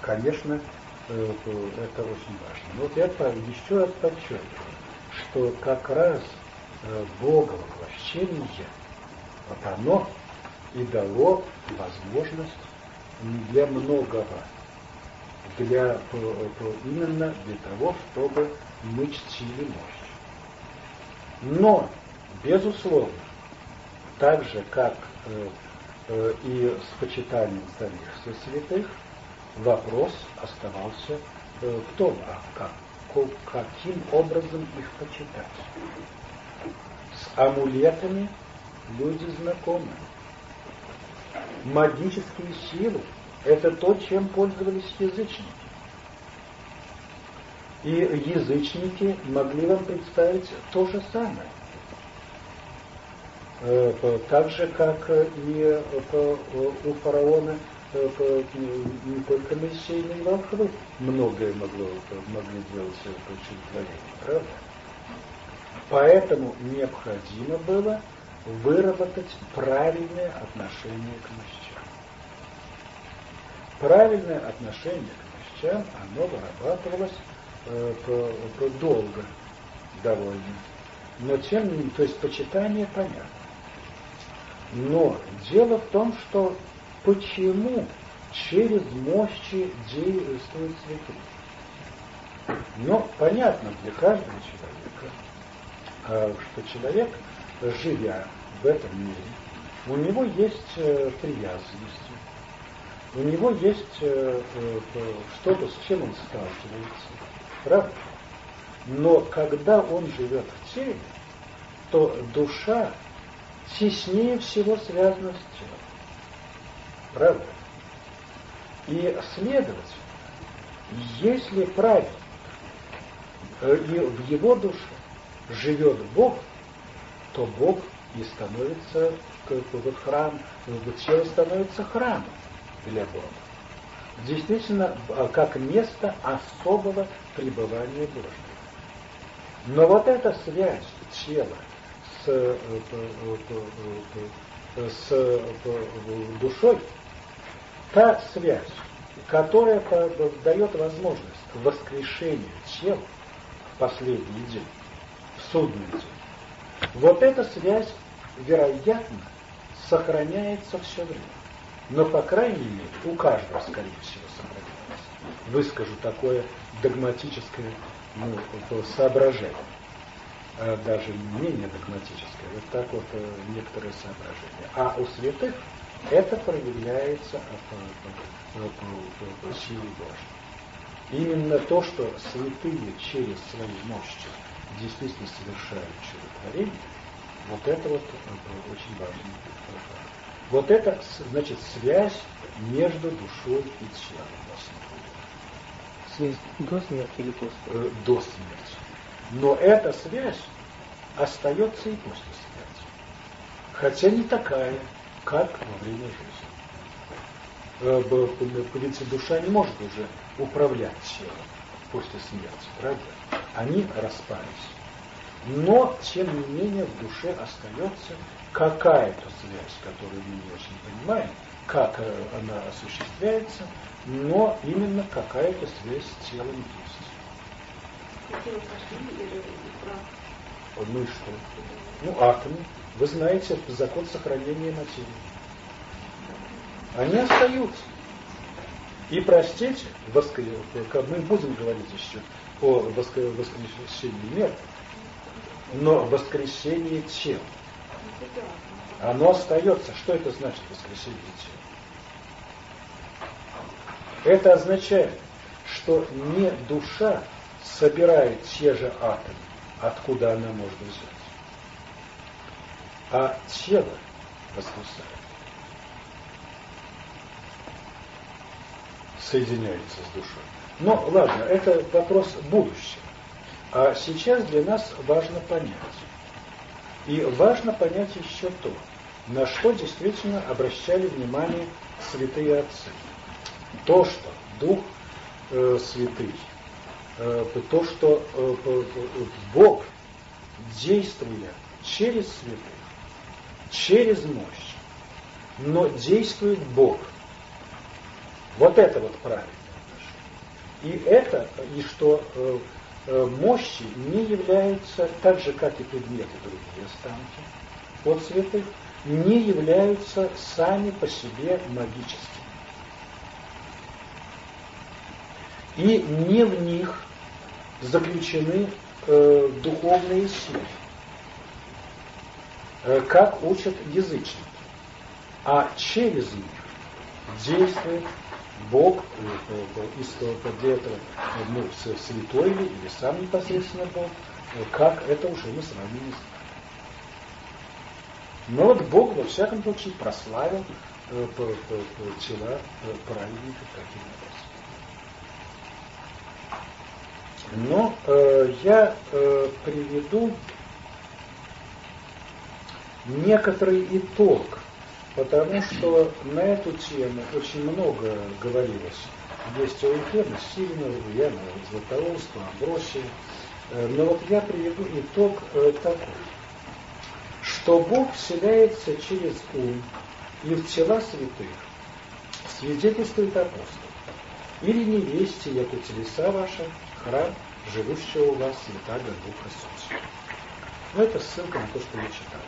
[SPEAKER 1] конечно, это очень важно. Но вот я еще раз подчеркиваю, что как раз э, Бога воплощение, вот оно и дало возможность для многого для, именно для того, чтобы мы чтили мощь. Но, безусловно, так же, как э, э, и с почитанием самих святых, вопрос оставался э, в том, а как, каким образом их почитать. С амулетами люди знакомы. Магические силы это то, чем пользовались язычники. И язычники могли вам представить то же самое. Э, так же, как и у фараона не только Моисей, волхвы многое могло, могли делать чудотворение, правда? Поэтому необходимо было выработать правильное отношение к мужчине правильное отношение к вещам, оно вырабатывалось э, по, по долго довольно. Но тем не менее, то есть почитание понятно. Но дело в том, что почему через мощи действует святые. Но понятно для каждого человека, э, что человек, живя в этом мире, у него есть э, привязанности, у него есть э, э, что-то, с чем он сталкивается. Правда? Но когда он живет в теле, то душа теснее всего связана с телом. Правда? И следовательно, если э, и в его душе живет Бог, то Бог и становится, вот храм, тело становится храмом для Бога. Действительно, а, как место особого пребывания Божьего. Но вот эта связь тела с, с душой, та связь, которая дает возможность воскрешению тела в последний день, в судный день, вот эта связь, вероятно, сохраняется все время. Но, по крайней мере, у каждого, скорее всего, сохранилось. Выскажу такое догматическое ну, соображение. А даже менее догматическое. Вот так вот э, некоторые соображения. А у святых это проявляется по, по, по силе Божьей. Именно то, что святые через свои мощи действительно совершают чудотворение, вот это вот э, очень важно. Вот это, значит, связь между душой и телом.
[SPEAKER 3] Связь до смерти или после?
[SPEAKER 1] Э, до смерти. Но эта связь остается и после смерти. Хотя не такая, как во время жизни. Э, ведь душа не может уже управлять телом после смерти, правда? Они распались. Но, тем не менее, в душе остается какая-то связь, которую мы не очень понимаем, как э, она осуществляется, но именно какая-то связь с телом есть. Ну и что? Ну, атомы. Вы знаете закон сохранения материи. Они остаются. И простите, воскр... мы будем говорить еще о воскрешении мертвых, но воскрешение тел. Оно остается. Что это значит воскрешение тел? Это означает, что не душа собирает те же атомы, откуда она может взять, а тело воскресает. Соединяется с душой. Но ладно, это вопрос будущего. А сейчас для нас важно понять. И важно понять еще то, на что действительно обращали внимание святые отцы. То, что Дух э, Святый, э, то, что э, Бог, действуя через святых, через мощь, но действует Бог. Вот это вот правильно. И это, и что э, мощи не являются, так же как и предметы другие останки от святых, не являются сами по себе магическими. И не в них заключены э, духовные силы, э, как учат язычники, а через них действует Бог, для этого ну, святой ли, или сам непосредственно Бог, как это уже мы с вами не знаем. Но вот Бог, во всяком случае, прославил э, тела э, праведников таким образом. Но э, я э, приведу некоторый итог потому что на эту тему очень много говорилось. Есть о Ефрема, Сильного, Яна, Златоуста, Амбросия. Но вот я приведу итог э, такой, что Бог вселяется через ум и в тела святых, свидетельствует апостол. Или не вести, яко телеса ваши, храм, живущего у вас святаго Духа Иисуса. Но это ссылка на то, что я читал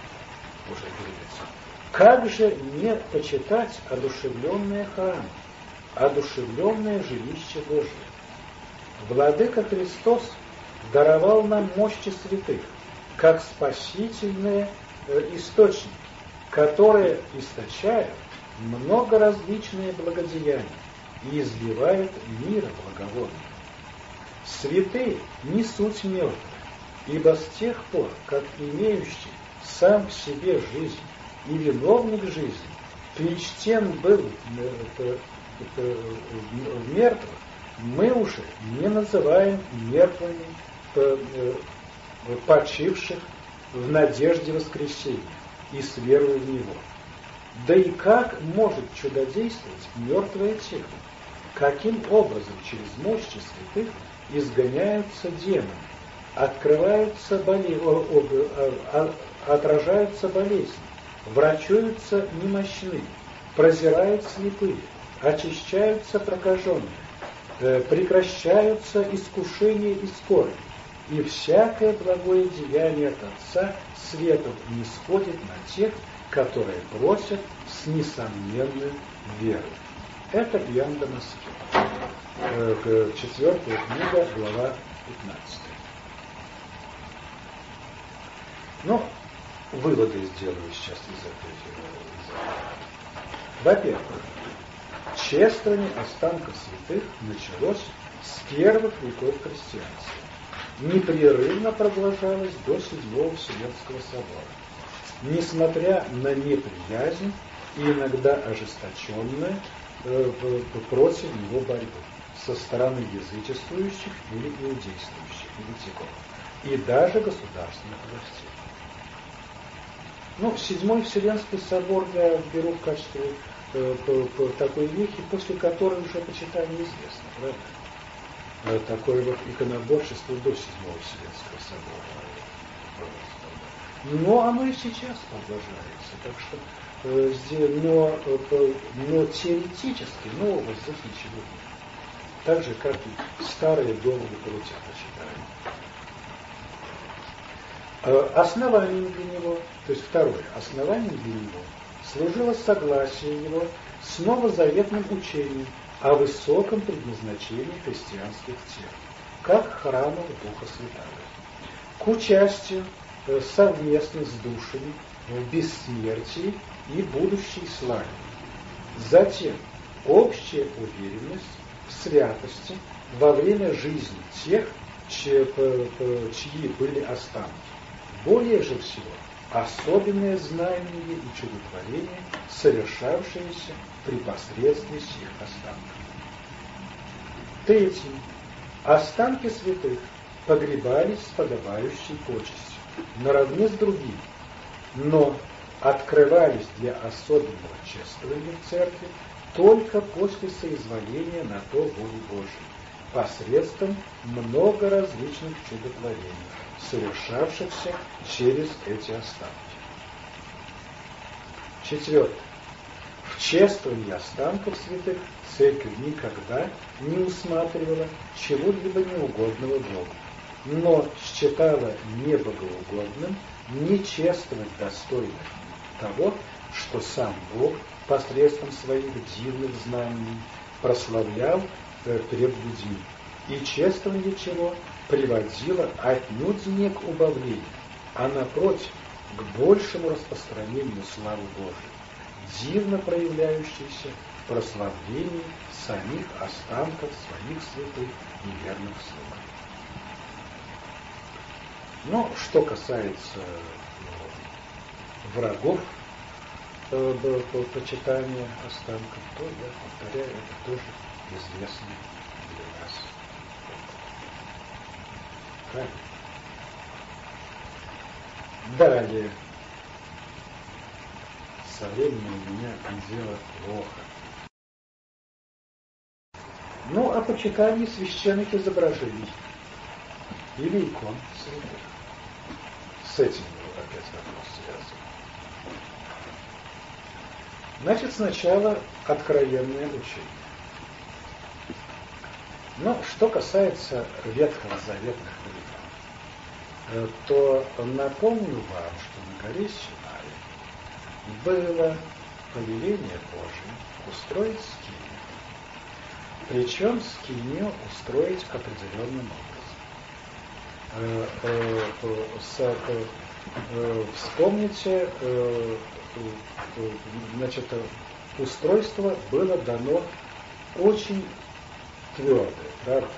[SPEAKER 1] уже перед как же не почитать одушевленное храм, одушевленное жилище Божие? Владыка Христос даровал нам мощи святых, как спасительные э, источники, которые источают много различные благодеяния и изливают мира благоводный. Святые не суть мертвых, ибо с тех пор, как имеющий сам в себе жизнь и виновник жизни, причтен был это, это, мертвых, мы уже не называем мертвыми э, почивших в надежде воскресения и с верой в Него. Да и как может чудодействовать мертвое тело? Каким образом через мощи святых изгоняются демоны, открываются болезни, отражаются болезни, врачуются немощные, прозирают слепые, очищаются прокаженные, э, прекращаются искушения и скорби, и всякое благое деяние от Отца светом не сходит на тех, которые просят с несомненной верой. Это Иоанн Дамаскин. Э, четвертая книга, глава 15. Ну, выводы сделаю сейчас из этой Во-первых, чествование останков святых началось с первых веков христианства. Непрерывно продолжалось до Седьмого Вселенского собора. Несмотря на неприязнь и иногда ожесточенную э, против него борьбу со стороны язычествующих или иудействующих еретиков и даже государственных властей. Ну, Седьмой Вселенский собор я беру в качестве э, по, по такой вехи, после которой уже почитание известно, правда? Э, такое вот иконоборчество до Седьмого Вселенского собора. Но оно и сейчас продолжается, так что э, но, э, но теоретически нового здесь ничего нет. Так же, как и старые доводы против почитания. Э, основанием для него, то есть второе, основанием для него служило согласие его с новозаветным учением о высоком предназначении христианских тел, как храмов Духа Святого, к участию э, совместно с душами в бессмертии и будущей славе. Затем общая уверенность в святости во время жизни тех, чьи были останки. Более же всего, особенное знание и чудотворение, совершавшееся при посредстве сих останков. Третье. Останки святых погребались с подобающей почестью, наравне с другими, но открывались для особенного чествования в церкви только после соизволения на то воли Божьей, посредством много различных чудотворений, совершавшихся через эти останки. Четвертое. В чествовании останков святых церковь никогда не усматривала чего-либо неугодного Богу, но считала небогоугодным не чествовать достойных того, что сам Бог посредством своих дивных знаний прославлял э, пред людьми, и чествование чего приводило отнюдь не к убавлению, а напротив, к большему распространению славы Божией, дивно проявляющейся в прославлении самих останков своих святых и верных слуг. Но что касается врагов э, почитания останков, то я повторяю, это тоже известно для нас. Так. Далее. Со временем меня дело плохо. Ну, о почитании священных изображений или икон святых. С этим опять вопрос связан. Значит, сначала откровенное учение. Но что касается времен, э, то напомню вам, что на горе Синай было повеление Божие устроить скинию. Причем скинию устроить определенным образом. Э, э, вспомните, значит, устройство было дано очень твердое, правда?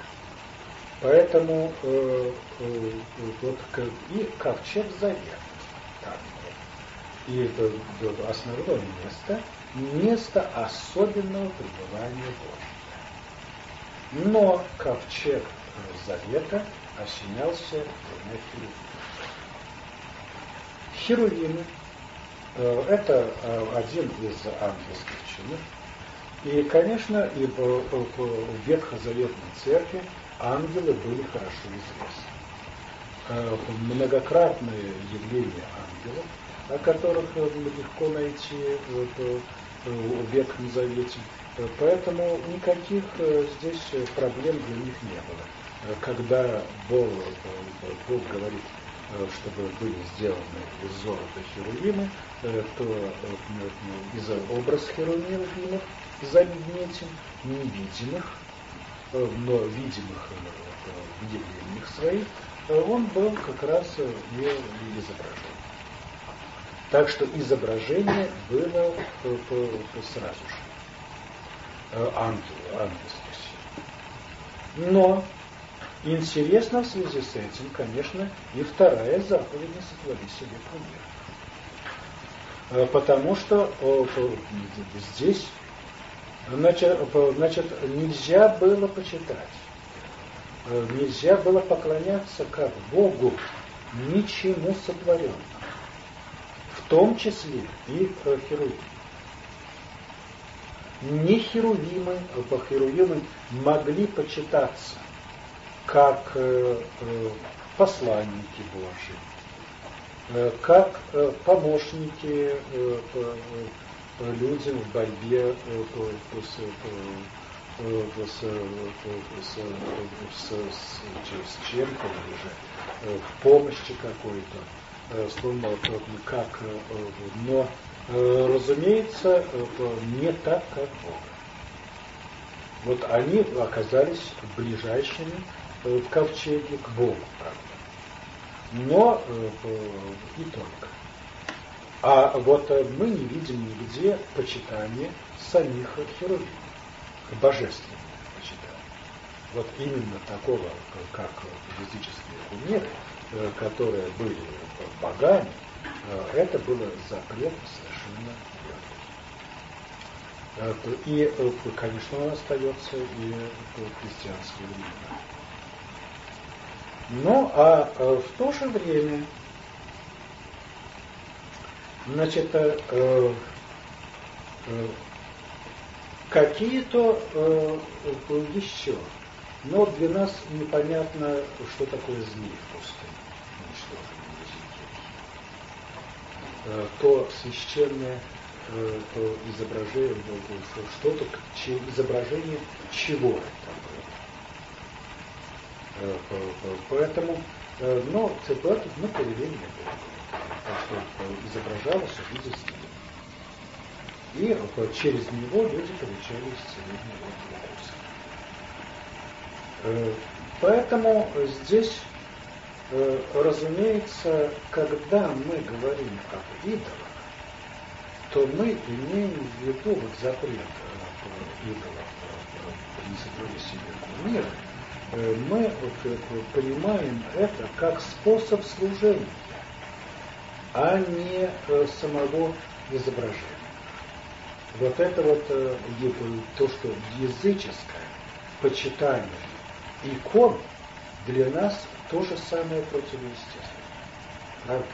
[SPEAKER 1] Поэтому э, э, вот и ковчег завет там И это, это основное место, место особенного пребывания Божьего. Но ковчег завета осенялся двумя херувимами. Херувимы э, это э, один из ангельских чинов, и, конечно, и в, в Ветхозаветной церкви ангелы были хорошо известны. Э, многократные явления ангелов, о которых э, легко найти в, в Ветхом Завете, поэтому никаких э, здесь проблем для них не было. Когда Бог, Бог говорит, чтобы были сделаны из золота херувимы, то из-за образ херувимов заметен, невидимых, э, но видимых явлениях своих, э, он был как раз не изображен. Так что изображение было сразу же. Э, ангел, силы. Но интересно в связи с этим, конечно, и вторая заповедь не сотвори себе кумир. Потому что здесь Значит, значит, нельзя было почитать, э, нельзя было поклоняться как Богу ничему сотворенному, в том числе и херувим. Не херувимы, по херувимы могли почитаться как э, э, посланники Божьи, как помощники людям в борьбе с, чем-то или же в помощи какой-то, словно как, но, разумеется, не так, как Бог. Вот они оказались ближайшими в ковчеге к Богу, правда. Но и только. А вот мы не видим нигде почитания самих херувимов, божественного почитания. Вот именно такого, как языческие кумиры, которые были богами, это было запрет совершенно. И, конечно, он остается и в христианское время. Ну, а в то же время, значит, э, э, какие-то э, еще. Но для нас непонятно, что такое змей в пустыне, уничтоженный То священное э, то изображение, что-то, изображение чего это было. Э, поэтому, э, но цепляты на поведение Бога. Что изображалось в виде змеи и через него люди получали исцеление от укуса. Э, поэтому здесь, э, разумеется, когда мы говорим об идолах, то мы имеем в виду вот запрет э, идолов сотворили себе мира, мы понимаем это как способ служения, а не самого изображения. Вот это вот э, то, что языческое почитание икон для нас то же самое противоестественное. Правда?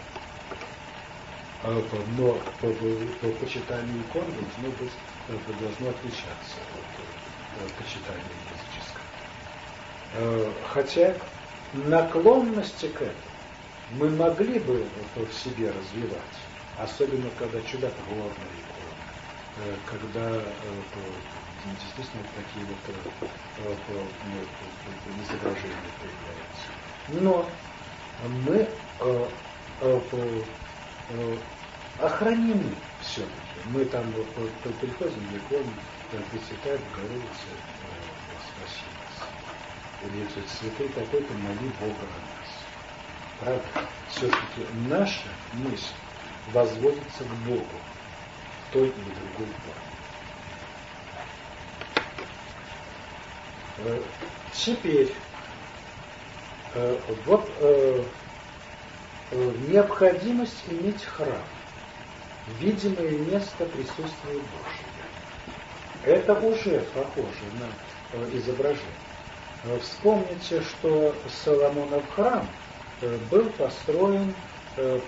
[SPEAKER 1] А, но по, по, по почитанию икон должно, быть, э, должно отличаться от, э, почитания языческого. Хотя наклонности к этому мы могли бы в себе развивать, особенно когда чудотворные Э, когда э, действительно такие вот э, ну, изображения появляются. Но мы охранены все-таки. Мы там приходим в икону, Пресвятая Богородица, спаси нас. Или святой какой-то моли Бога. Правда? Все-таки наша мысль возводится к Богу той или другой форме. Э, теперь, э, вот э, необходимость иметь храм, видимое место присутствия Божьего. Это уже похоже на изображение. Вспомните, что Соломонов храм был построен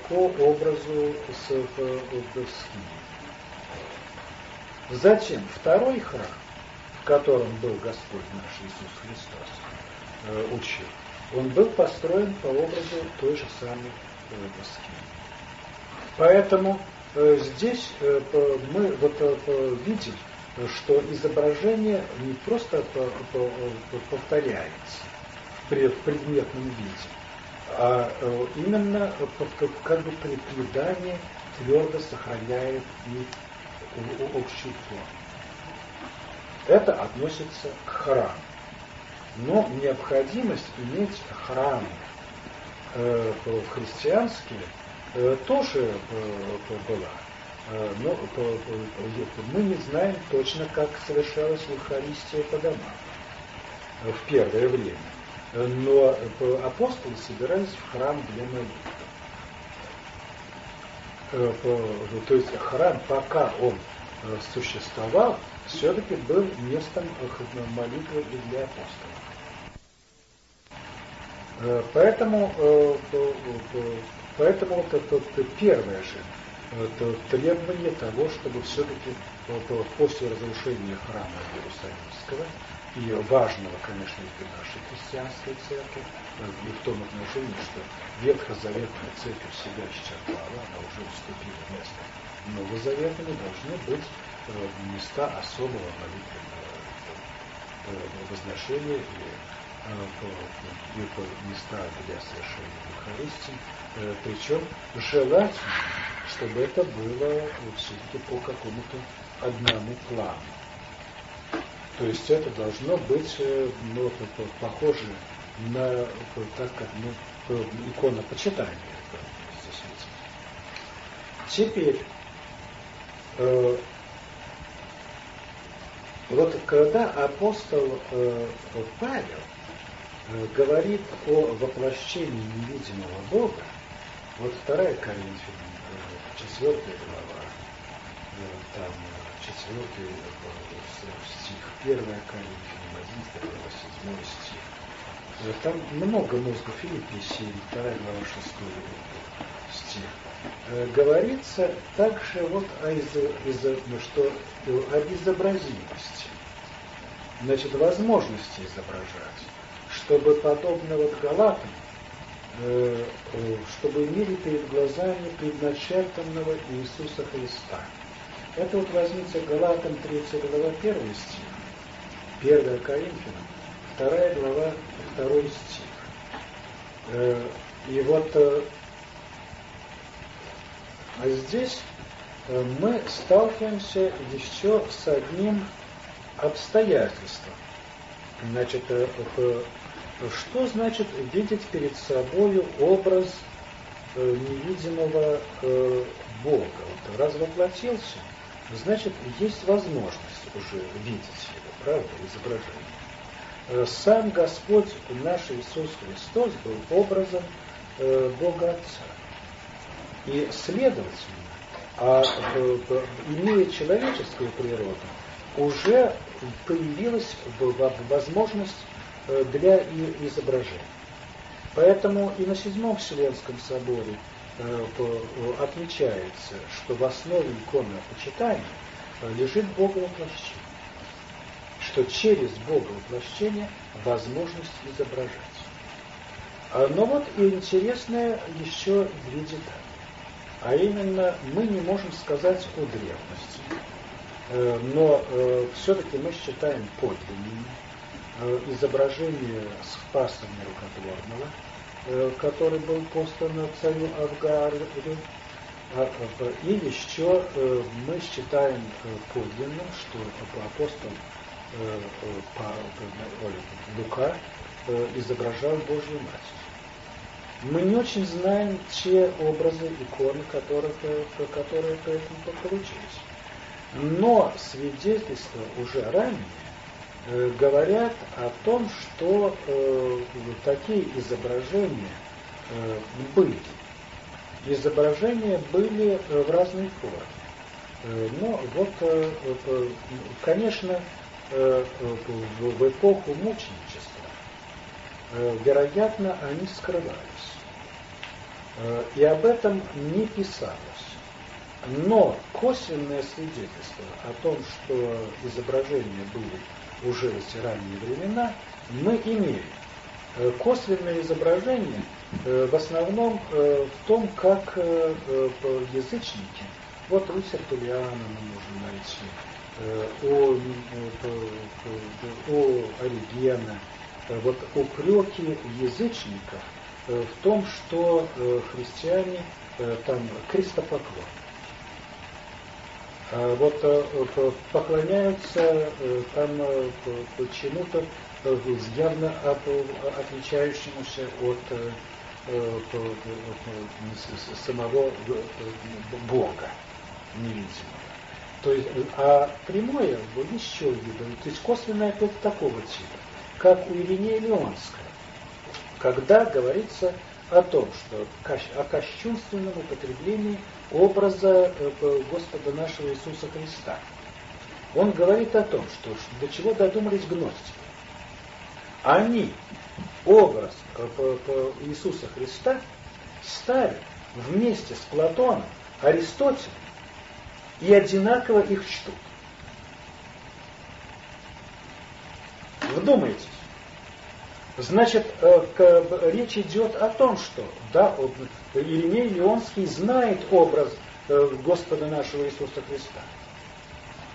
[SPEAKER 1] по образу Скинии. Затем второй храм, в котором был Господь наш Иисус Христос, э, учил, он был построен по образу той же самой э, Скинии. Поэтому э, здесь э, мы вот, э, видим, что изображение не просто по, по, повторяется в предметном виде, а э, именно как бы при предании твердо сохраняет и общий фон. Это относится к храму. Но необходимость иметь храм э, христианские э, тоже э, была. Но мы не знаем точно, как совершалась Евхаристия по домам в первое время. Но апостолы собирались в храм для молитвы. Э, то есть храм, пока он э, существовал, все-таки был местом молитвы и для апостолов. Э, поэтому, поэтому вот это первое же это требование того, чтобы все-таки после разрушения храма Иерусалимского и важного, конечно, для нашей христианской церкви, и в том отношении, что ветхозаветная церковь себя исчерпала, она уже уступила место новозаветными, должны быть э, места особого молитвенного э, возношения и, э, места для совершения Евхаристии, причем желательно, чтобы это было все-таки по какому-то одному плану. То есть это должно быть ну, похоже на так как ну, икона почитания. Теперь э, вот когда апостол э, Павел э, говорит о воплощении невидимого Бога, вот вторая Коринфянам, э, четвертая глава, э, там четвертый первая одиннадцатая глава, седьмой стих. Там много мозга Филиппии 7, вторая глава, шестой стих. Говорится также вот о, из, из, ну, что, об изобразимости. Значит, возможности изображать, чтобы подобно вот Галатам, э, чтобы имели перед глазами предначертанного Иисуса Христа. Это вот возьмите Галатам 3 глава 1 стих, 1 Коринфянам, 2 глава 2 стих. Э, и вот э, а здесь э, мы сталкиваемся еще с одним обстоятельством. Значит, что значит видеть перед собой образ невидимого Бога? Вот раз воплотился, значит, есть возможность уже видеть правда, изображение. Э, сам Господь наш Иисус Христос был образом э, Бога Отца. И следовательно, а, э, имея человеческую природу, уже появилась возможность для изображения. Поэтому и на Седьмом Вселенском соборе отмечается, что в основе иконы почитания лежит Боговоплощение что через Бога воплощение возможность изображать. А, но вот и интересное еще две детали. А именно, мы не можем сказать о древности. Э, но э, все-таки мы считаем подлинными э, изображение Спаса Нерукотворного, который был послан царю Авгару, а, и еще мы считаем подлинным, что апостол Лука э, изображал Божью Матерь. Мы не очень знаем те образы, иконы, которых, э, которые поэтому получились. Но свидетельства уже ранее говорят о том, что такие изображения были. Изображения были в разной форме. Но вот, конечно, Э, в эпоху мученичества, э, вероятно, они скрывались. Э, и об этом не писалось. Но косвенное свидетельство о том, что изображения были уже в эти ранние времена, мы имеем. Косвенное изображение в основном в том, как язычники, вот Сертулиана мы можем найти, у, у Оригена, вот упреки язычников в том, что христиане там крестопоклон. Вот поклоняются там почему-то явно отличающемуся от самого Бога невидимого. То есть, а прямое еще видно, то есть косвенное опять такого типа, как у Иринея Леонская, когда говорится о том, что о кощунственном употреблении образа э, Господа нашего Иисуса Христа. Он говорит о том, что до чего додумались гностики. Они образ э, Иисуса Христа ставят вместе с Платоном, Аристотелем и одинаково их чтут. Вдумайтесь. Значит, э, речь идет о том, что да, Иеремей Леонский знает образ э, Господа нашего Иисуса Христа.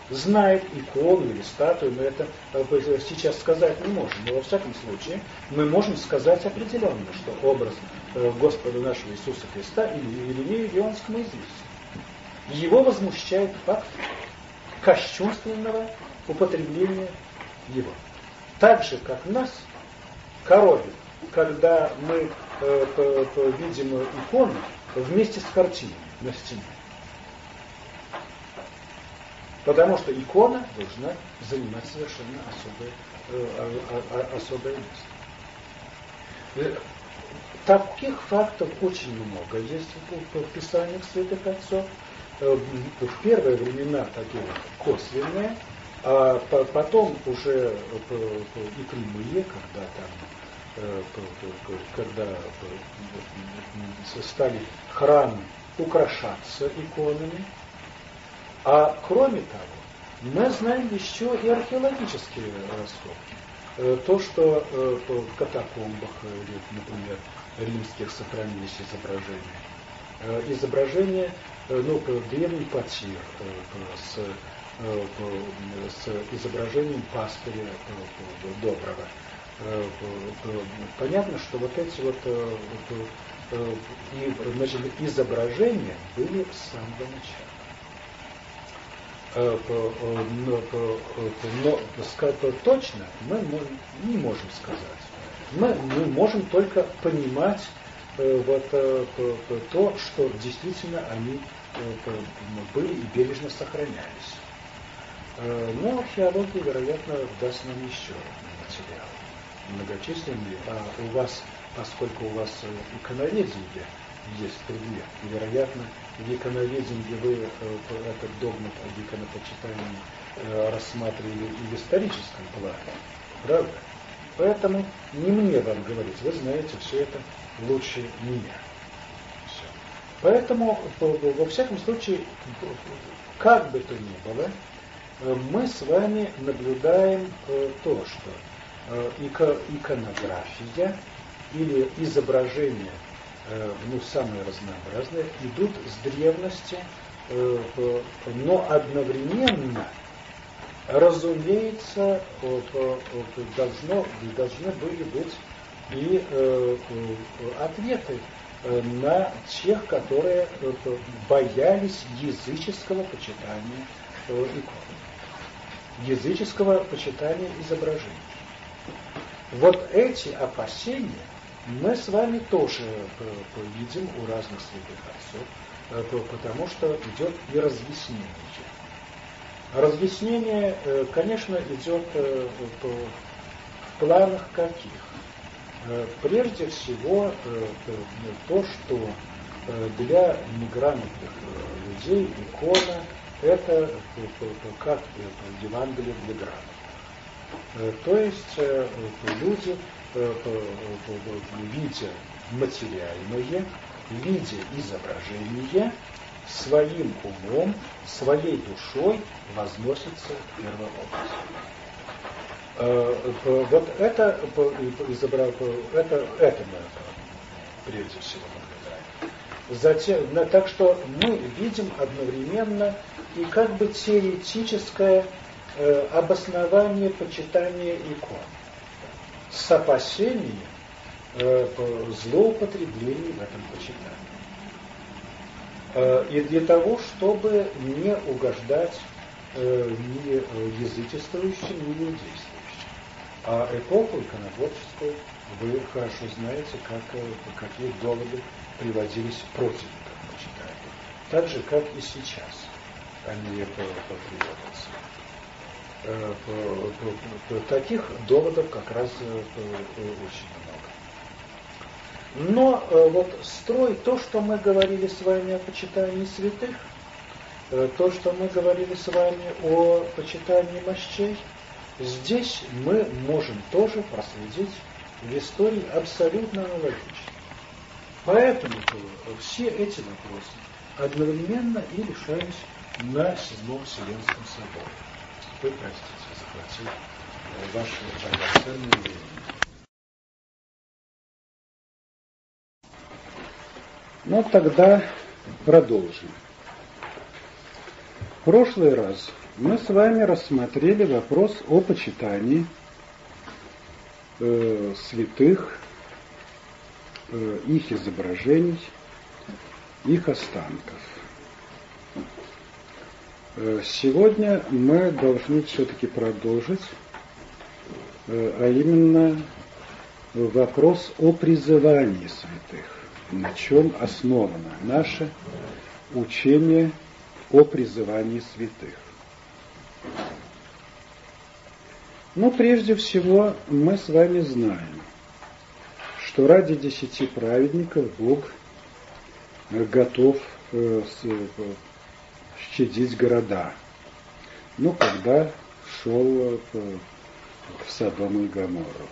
[SPEAKER 1] Знает икону или статую, мы это э, сейчас сказать не можем. Но во всяком случае мы можем сказать определенно, что образ Господа нашего Иисуса Христа или Иеремею Леонскому известен. Его возмущает факт кощунственного употребления его. Так же, как нас коробит, когда мы э, по, по, видим икону вместе с картиной на стене. Потому что икона должна занимать совершенно особое, э, а, особое место. Э, таких фактов очень много есть в писаниях святых отцов. Э, в первые времена такие косвенные, а потом уже и прямые, когда там когда стали храмы украшаться иконами, а кроме того, мы знаем еще и археологические раскопки. Э, то, что э, в катакомбах, э, например, римских сохранились изображения. Изображения, ну, древний потир с, с изображением пастыря доброго. Понятно, что вот эти вот значит, изображения были с самого начала. Э, э, но, но точно мы не можем сказать. Мы, мы можем только понимать э, вот то, что действительно они были и бережно сохранялись. Но археология, вероятно, даст нам еще материал многочисленные, а у вас, поскольку у вас иконоведение есть предмет, вероятно, в иконоведении вы э, этот догмат о иконопочитании э, рассматривали и в историческом плане, правда? Поэтому не мне вам говорить, вы знаете все это лучше меня. Поэтому, во всяком случае, как бы то ни было, э, мы с вами наблюдаем то, что иконография или изображение Э, ну, самые разнообразные, идут с древности, э, но одновременно, разумеется, должно, должны были быть и э, ответы на тех, которые боялись языческого почитания икон, языческого почитания изображений. Вот эти опасения мы с вами тоже видим у разных святых отцов, э, потому что идет и разъяснение. Разъяснение, э, конечно, идет э, в планах каких? Прежде всего, то, что для неграмотных людей икона – это как Евангелие для грамотных. То есть люди видя материальное, видя изображение, своим умом, своей душой возносится в. Э, вот это, это, это мы прежде всего. Затем, так что мы видим одновременно и как бы теоретическое э, обоснование почитания икон с опасением э, злоупотреблений в этом почитании. Э, и для того, чтобы не угождать э, ни язычествующим, ни иудействующим. А эпоху иконоборческую вы хорошо знаете, как, э, какие доводы приводились против почитания. Так же, как и сейчас они приводятся. Э, таких доводов как раз э, очень много. Но э, вот строй то, что мы говорили с вами о почитании святых, то, что мы говорили с вами о почитании мощей, здесь мы можем тоже проследить в истории абсолютно аналогично. Поэтому все эти вопросы одновременно и решались на Седьмом Вселенском соборе вы, простите, захватил ваше драгоценное время. Ну, тогда продолжим. В прошлый раз мы с вами рассмотрели вопрос о почитании э, святых, э, их изображений, их останков. Э, сегодня мы должны все-таки продолжить а именно вопрос о призывании святых, на чем основано наше учение о призывании святых. Но прежде всего мы с вами знаем, что ради десяти праведников Бог готов э, щадить города. Ну, когда шел э, в Содом и Гоморру.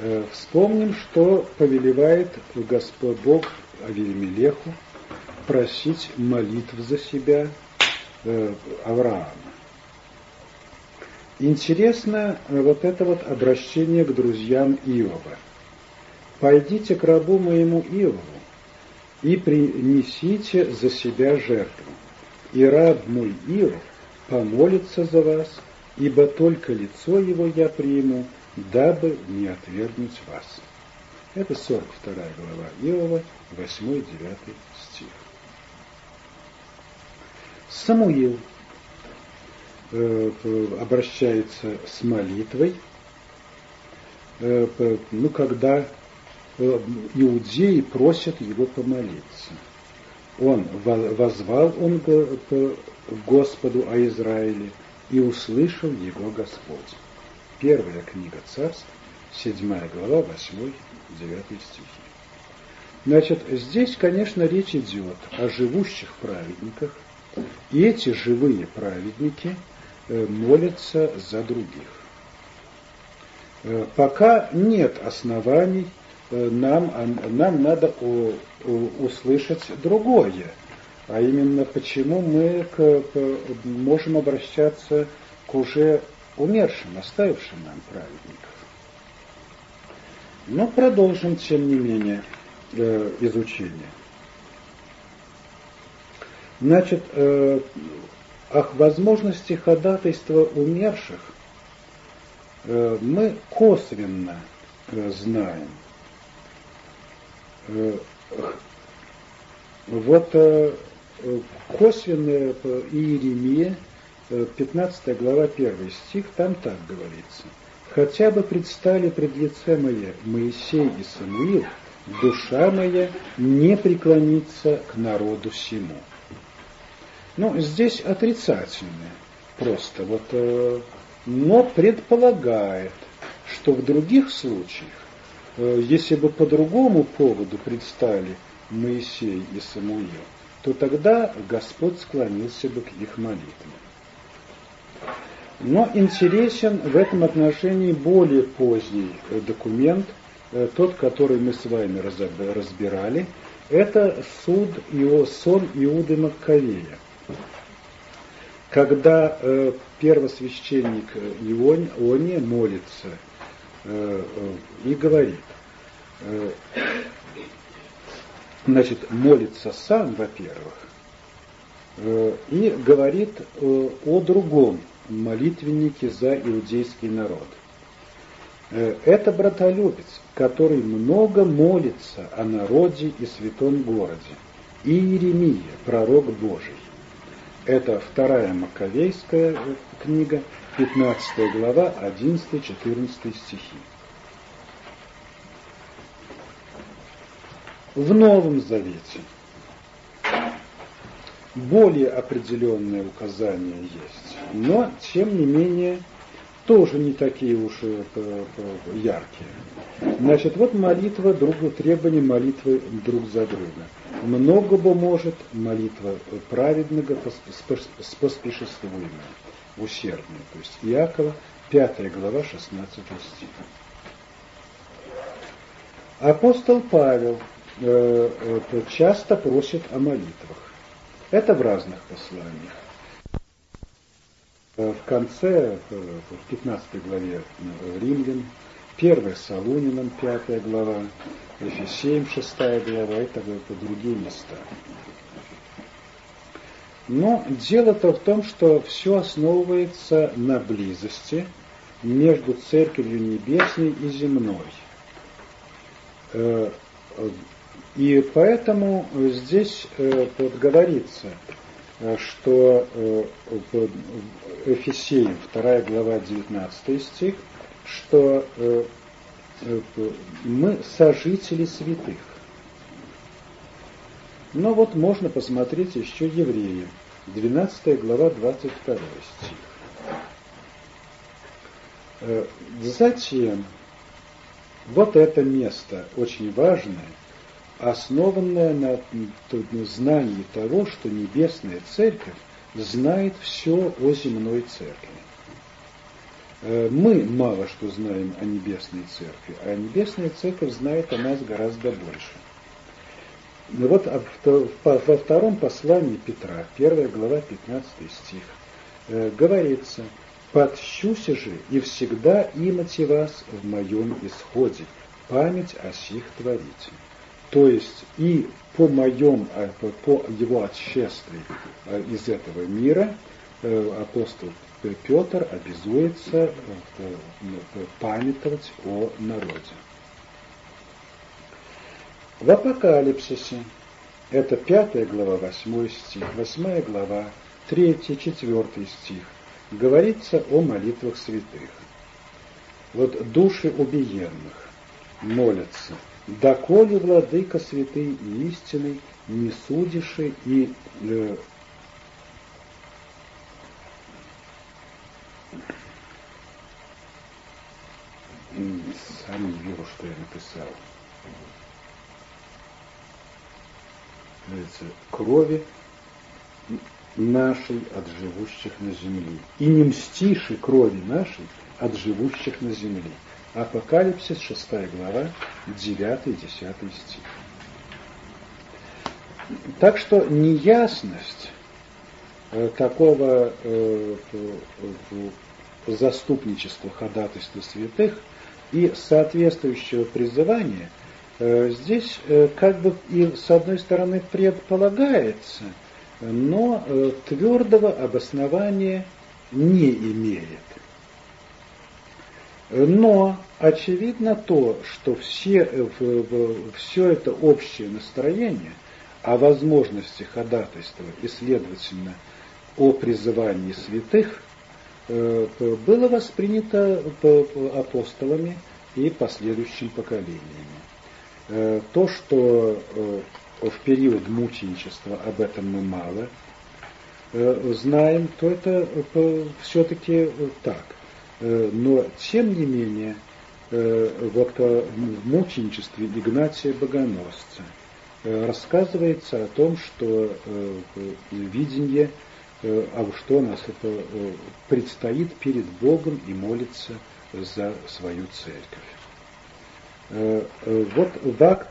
[SPEAKER 1] Э, вспомним, что повелевает Господь Бог Авельмелеху просить молитв за себя Авраама. Интересно вот это вот обращение к друзьям Иова. «Пойдите к рабу моему Иову и принесите за себя жертву, и раб мой Иов помолится за вас, ибо только лицо его я приму, дабы не отвергнуть вас». Это 42 глава Иова, 8-9 стих. Самуил Э, обращается с молитвой, э, ну, когда э, иудеи просят его помолиться. Он возвал он к Господу о Израиле и услышал его Господь. Первая книга царств, седьмая глава, восьмой, девятый стихи. Значит, здесь, конечно, речь идет о живущих праведниках, и эти живые праведники – Э, молятся за других. Э, пока нет оснований, э, нам, нам надо услышать другое, а именно почему мы можем обращаться к уже умершим, оставившим нам праведников. Но продолжим, тем не менее, изучение. Значит, о возможности ходатайства умерших э, мы косвенно э, знаем. Э, вот косвенное Иеремия, 15 глава, 1 стих, там так говорится. «Хотя бы предстали пред лице мое Моисей и Самуил, душа моя не преклонится к народу всему». Ну, здесь отрицательное просто. Вот, э, но предполагает, что в других случаях, э, если бы по другому поводу предстали Моисей и Самуил, то тогда Господь склонился бы к их молитвам. Но интересен в этом отношении более поздний э, документ, э, тот, который мы с вами разбирали, это суд Ио, сон Иуды Маккавея когда э, первосвященник Ионь, Ионе молится э, э, и говорит, э, значит, молится сам, во-первых, э, и говорит э, о другом молитвеннике за иудейский народ. Э, это братолюбец, который много молится о народе и святом городе, и Иеремия, пророк Божий. Это вторая Маковейская книга, 15 глава, 11-14 стихи. В Новом Завете более определенные указания есть, но, тем не менее, тоже не такие уж э, яркие. Значит, вот молитва друг, требования молитвы друг за друга. Много бы может молитва праведного споспешествуемая, усердная. То есть Иакова, 5 глава, 16 стих. Апостол Павел э, э, часто просит о молитвах. Это в разных посланиях. Э, в конце, э, в 15 главе э, Римлян, 1 Солунинам, 5 глава, Ефесеем, 6 глава, это, это другие места. Но дело-то в том, что все основывается на близости между Церковью Небесной и земной. И поэтому здесь вот говорится – что э, Ефесеем, 2 глава, 19 стих, что мы сожители святых. Но вот можно посмотреть еще евреи, 12 глава, 22 стих. Затем вот это место очень важное, основанное на знании того, что Небесная Церковь знает все о земной Церкви. Э, мы мало что знаем о Небесной Церкви, а Небесная Церковь знает о нас гораздо больше. Ну вот а во втором послании Петра, первая глава, 15 стих, э, говорится – Подщуся же и всегда имати вас в моем исходе, память о сих творите. То есть и по моем, а, по его отшествии а, из этого мира э, апостол Петр обязуется э, э, памятовать о народе. В Апокалипсисе, это пятая глава, восьмой стих, восьмая глава, третий, четвертый стих, говорится о молитвах святых. Вот души убиенных молятся, доколе владыка святый и истинный, не судиши и э, сам не вижу, что я написал. Крови нашей от живущих на земле, и не мстиши крови нашей от живущих на земле. Апокалипсис, 6 глава, 9-10 стих. Так что неясность э, такого э, заступничества ходатайства святых и соответствующего призывания э, здесь как бы и с одной стороны предполагается – но твердого обоснования не имеет. Но очевидно то, что все, э, все это общее настроение о возможности ходатайства и, следовательно, о призывании святых э, было воспринято апостолами и последующими поколениями. То, что в период мученичества об этом мы мало э, знаем, то это э, все-таки так. Э, но, тем не менее, вот в мученичестве Игнатия Богоносца рассказывается о том, что видение, а что нас это предстоит перед Богом и молиться за свою церковь. Вот в акт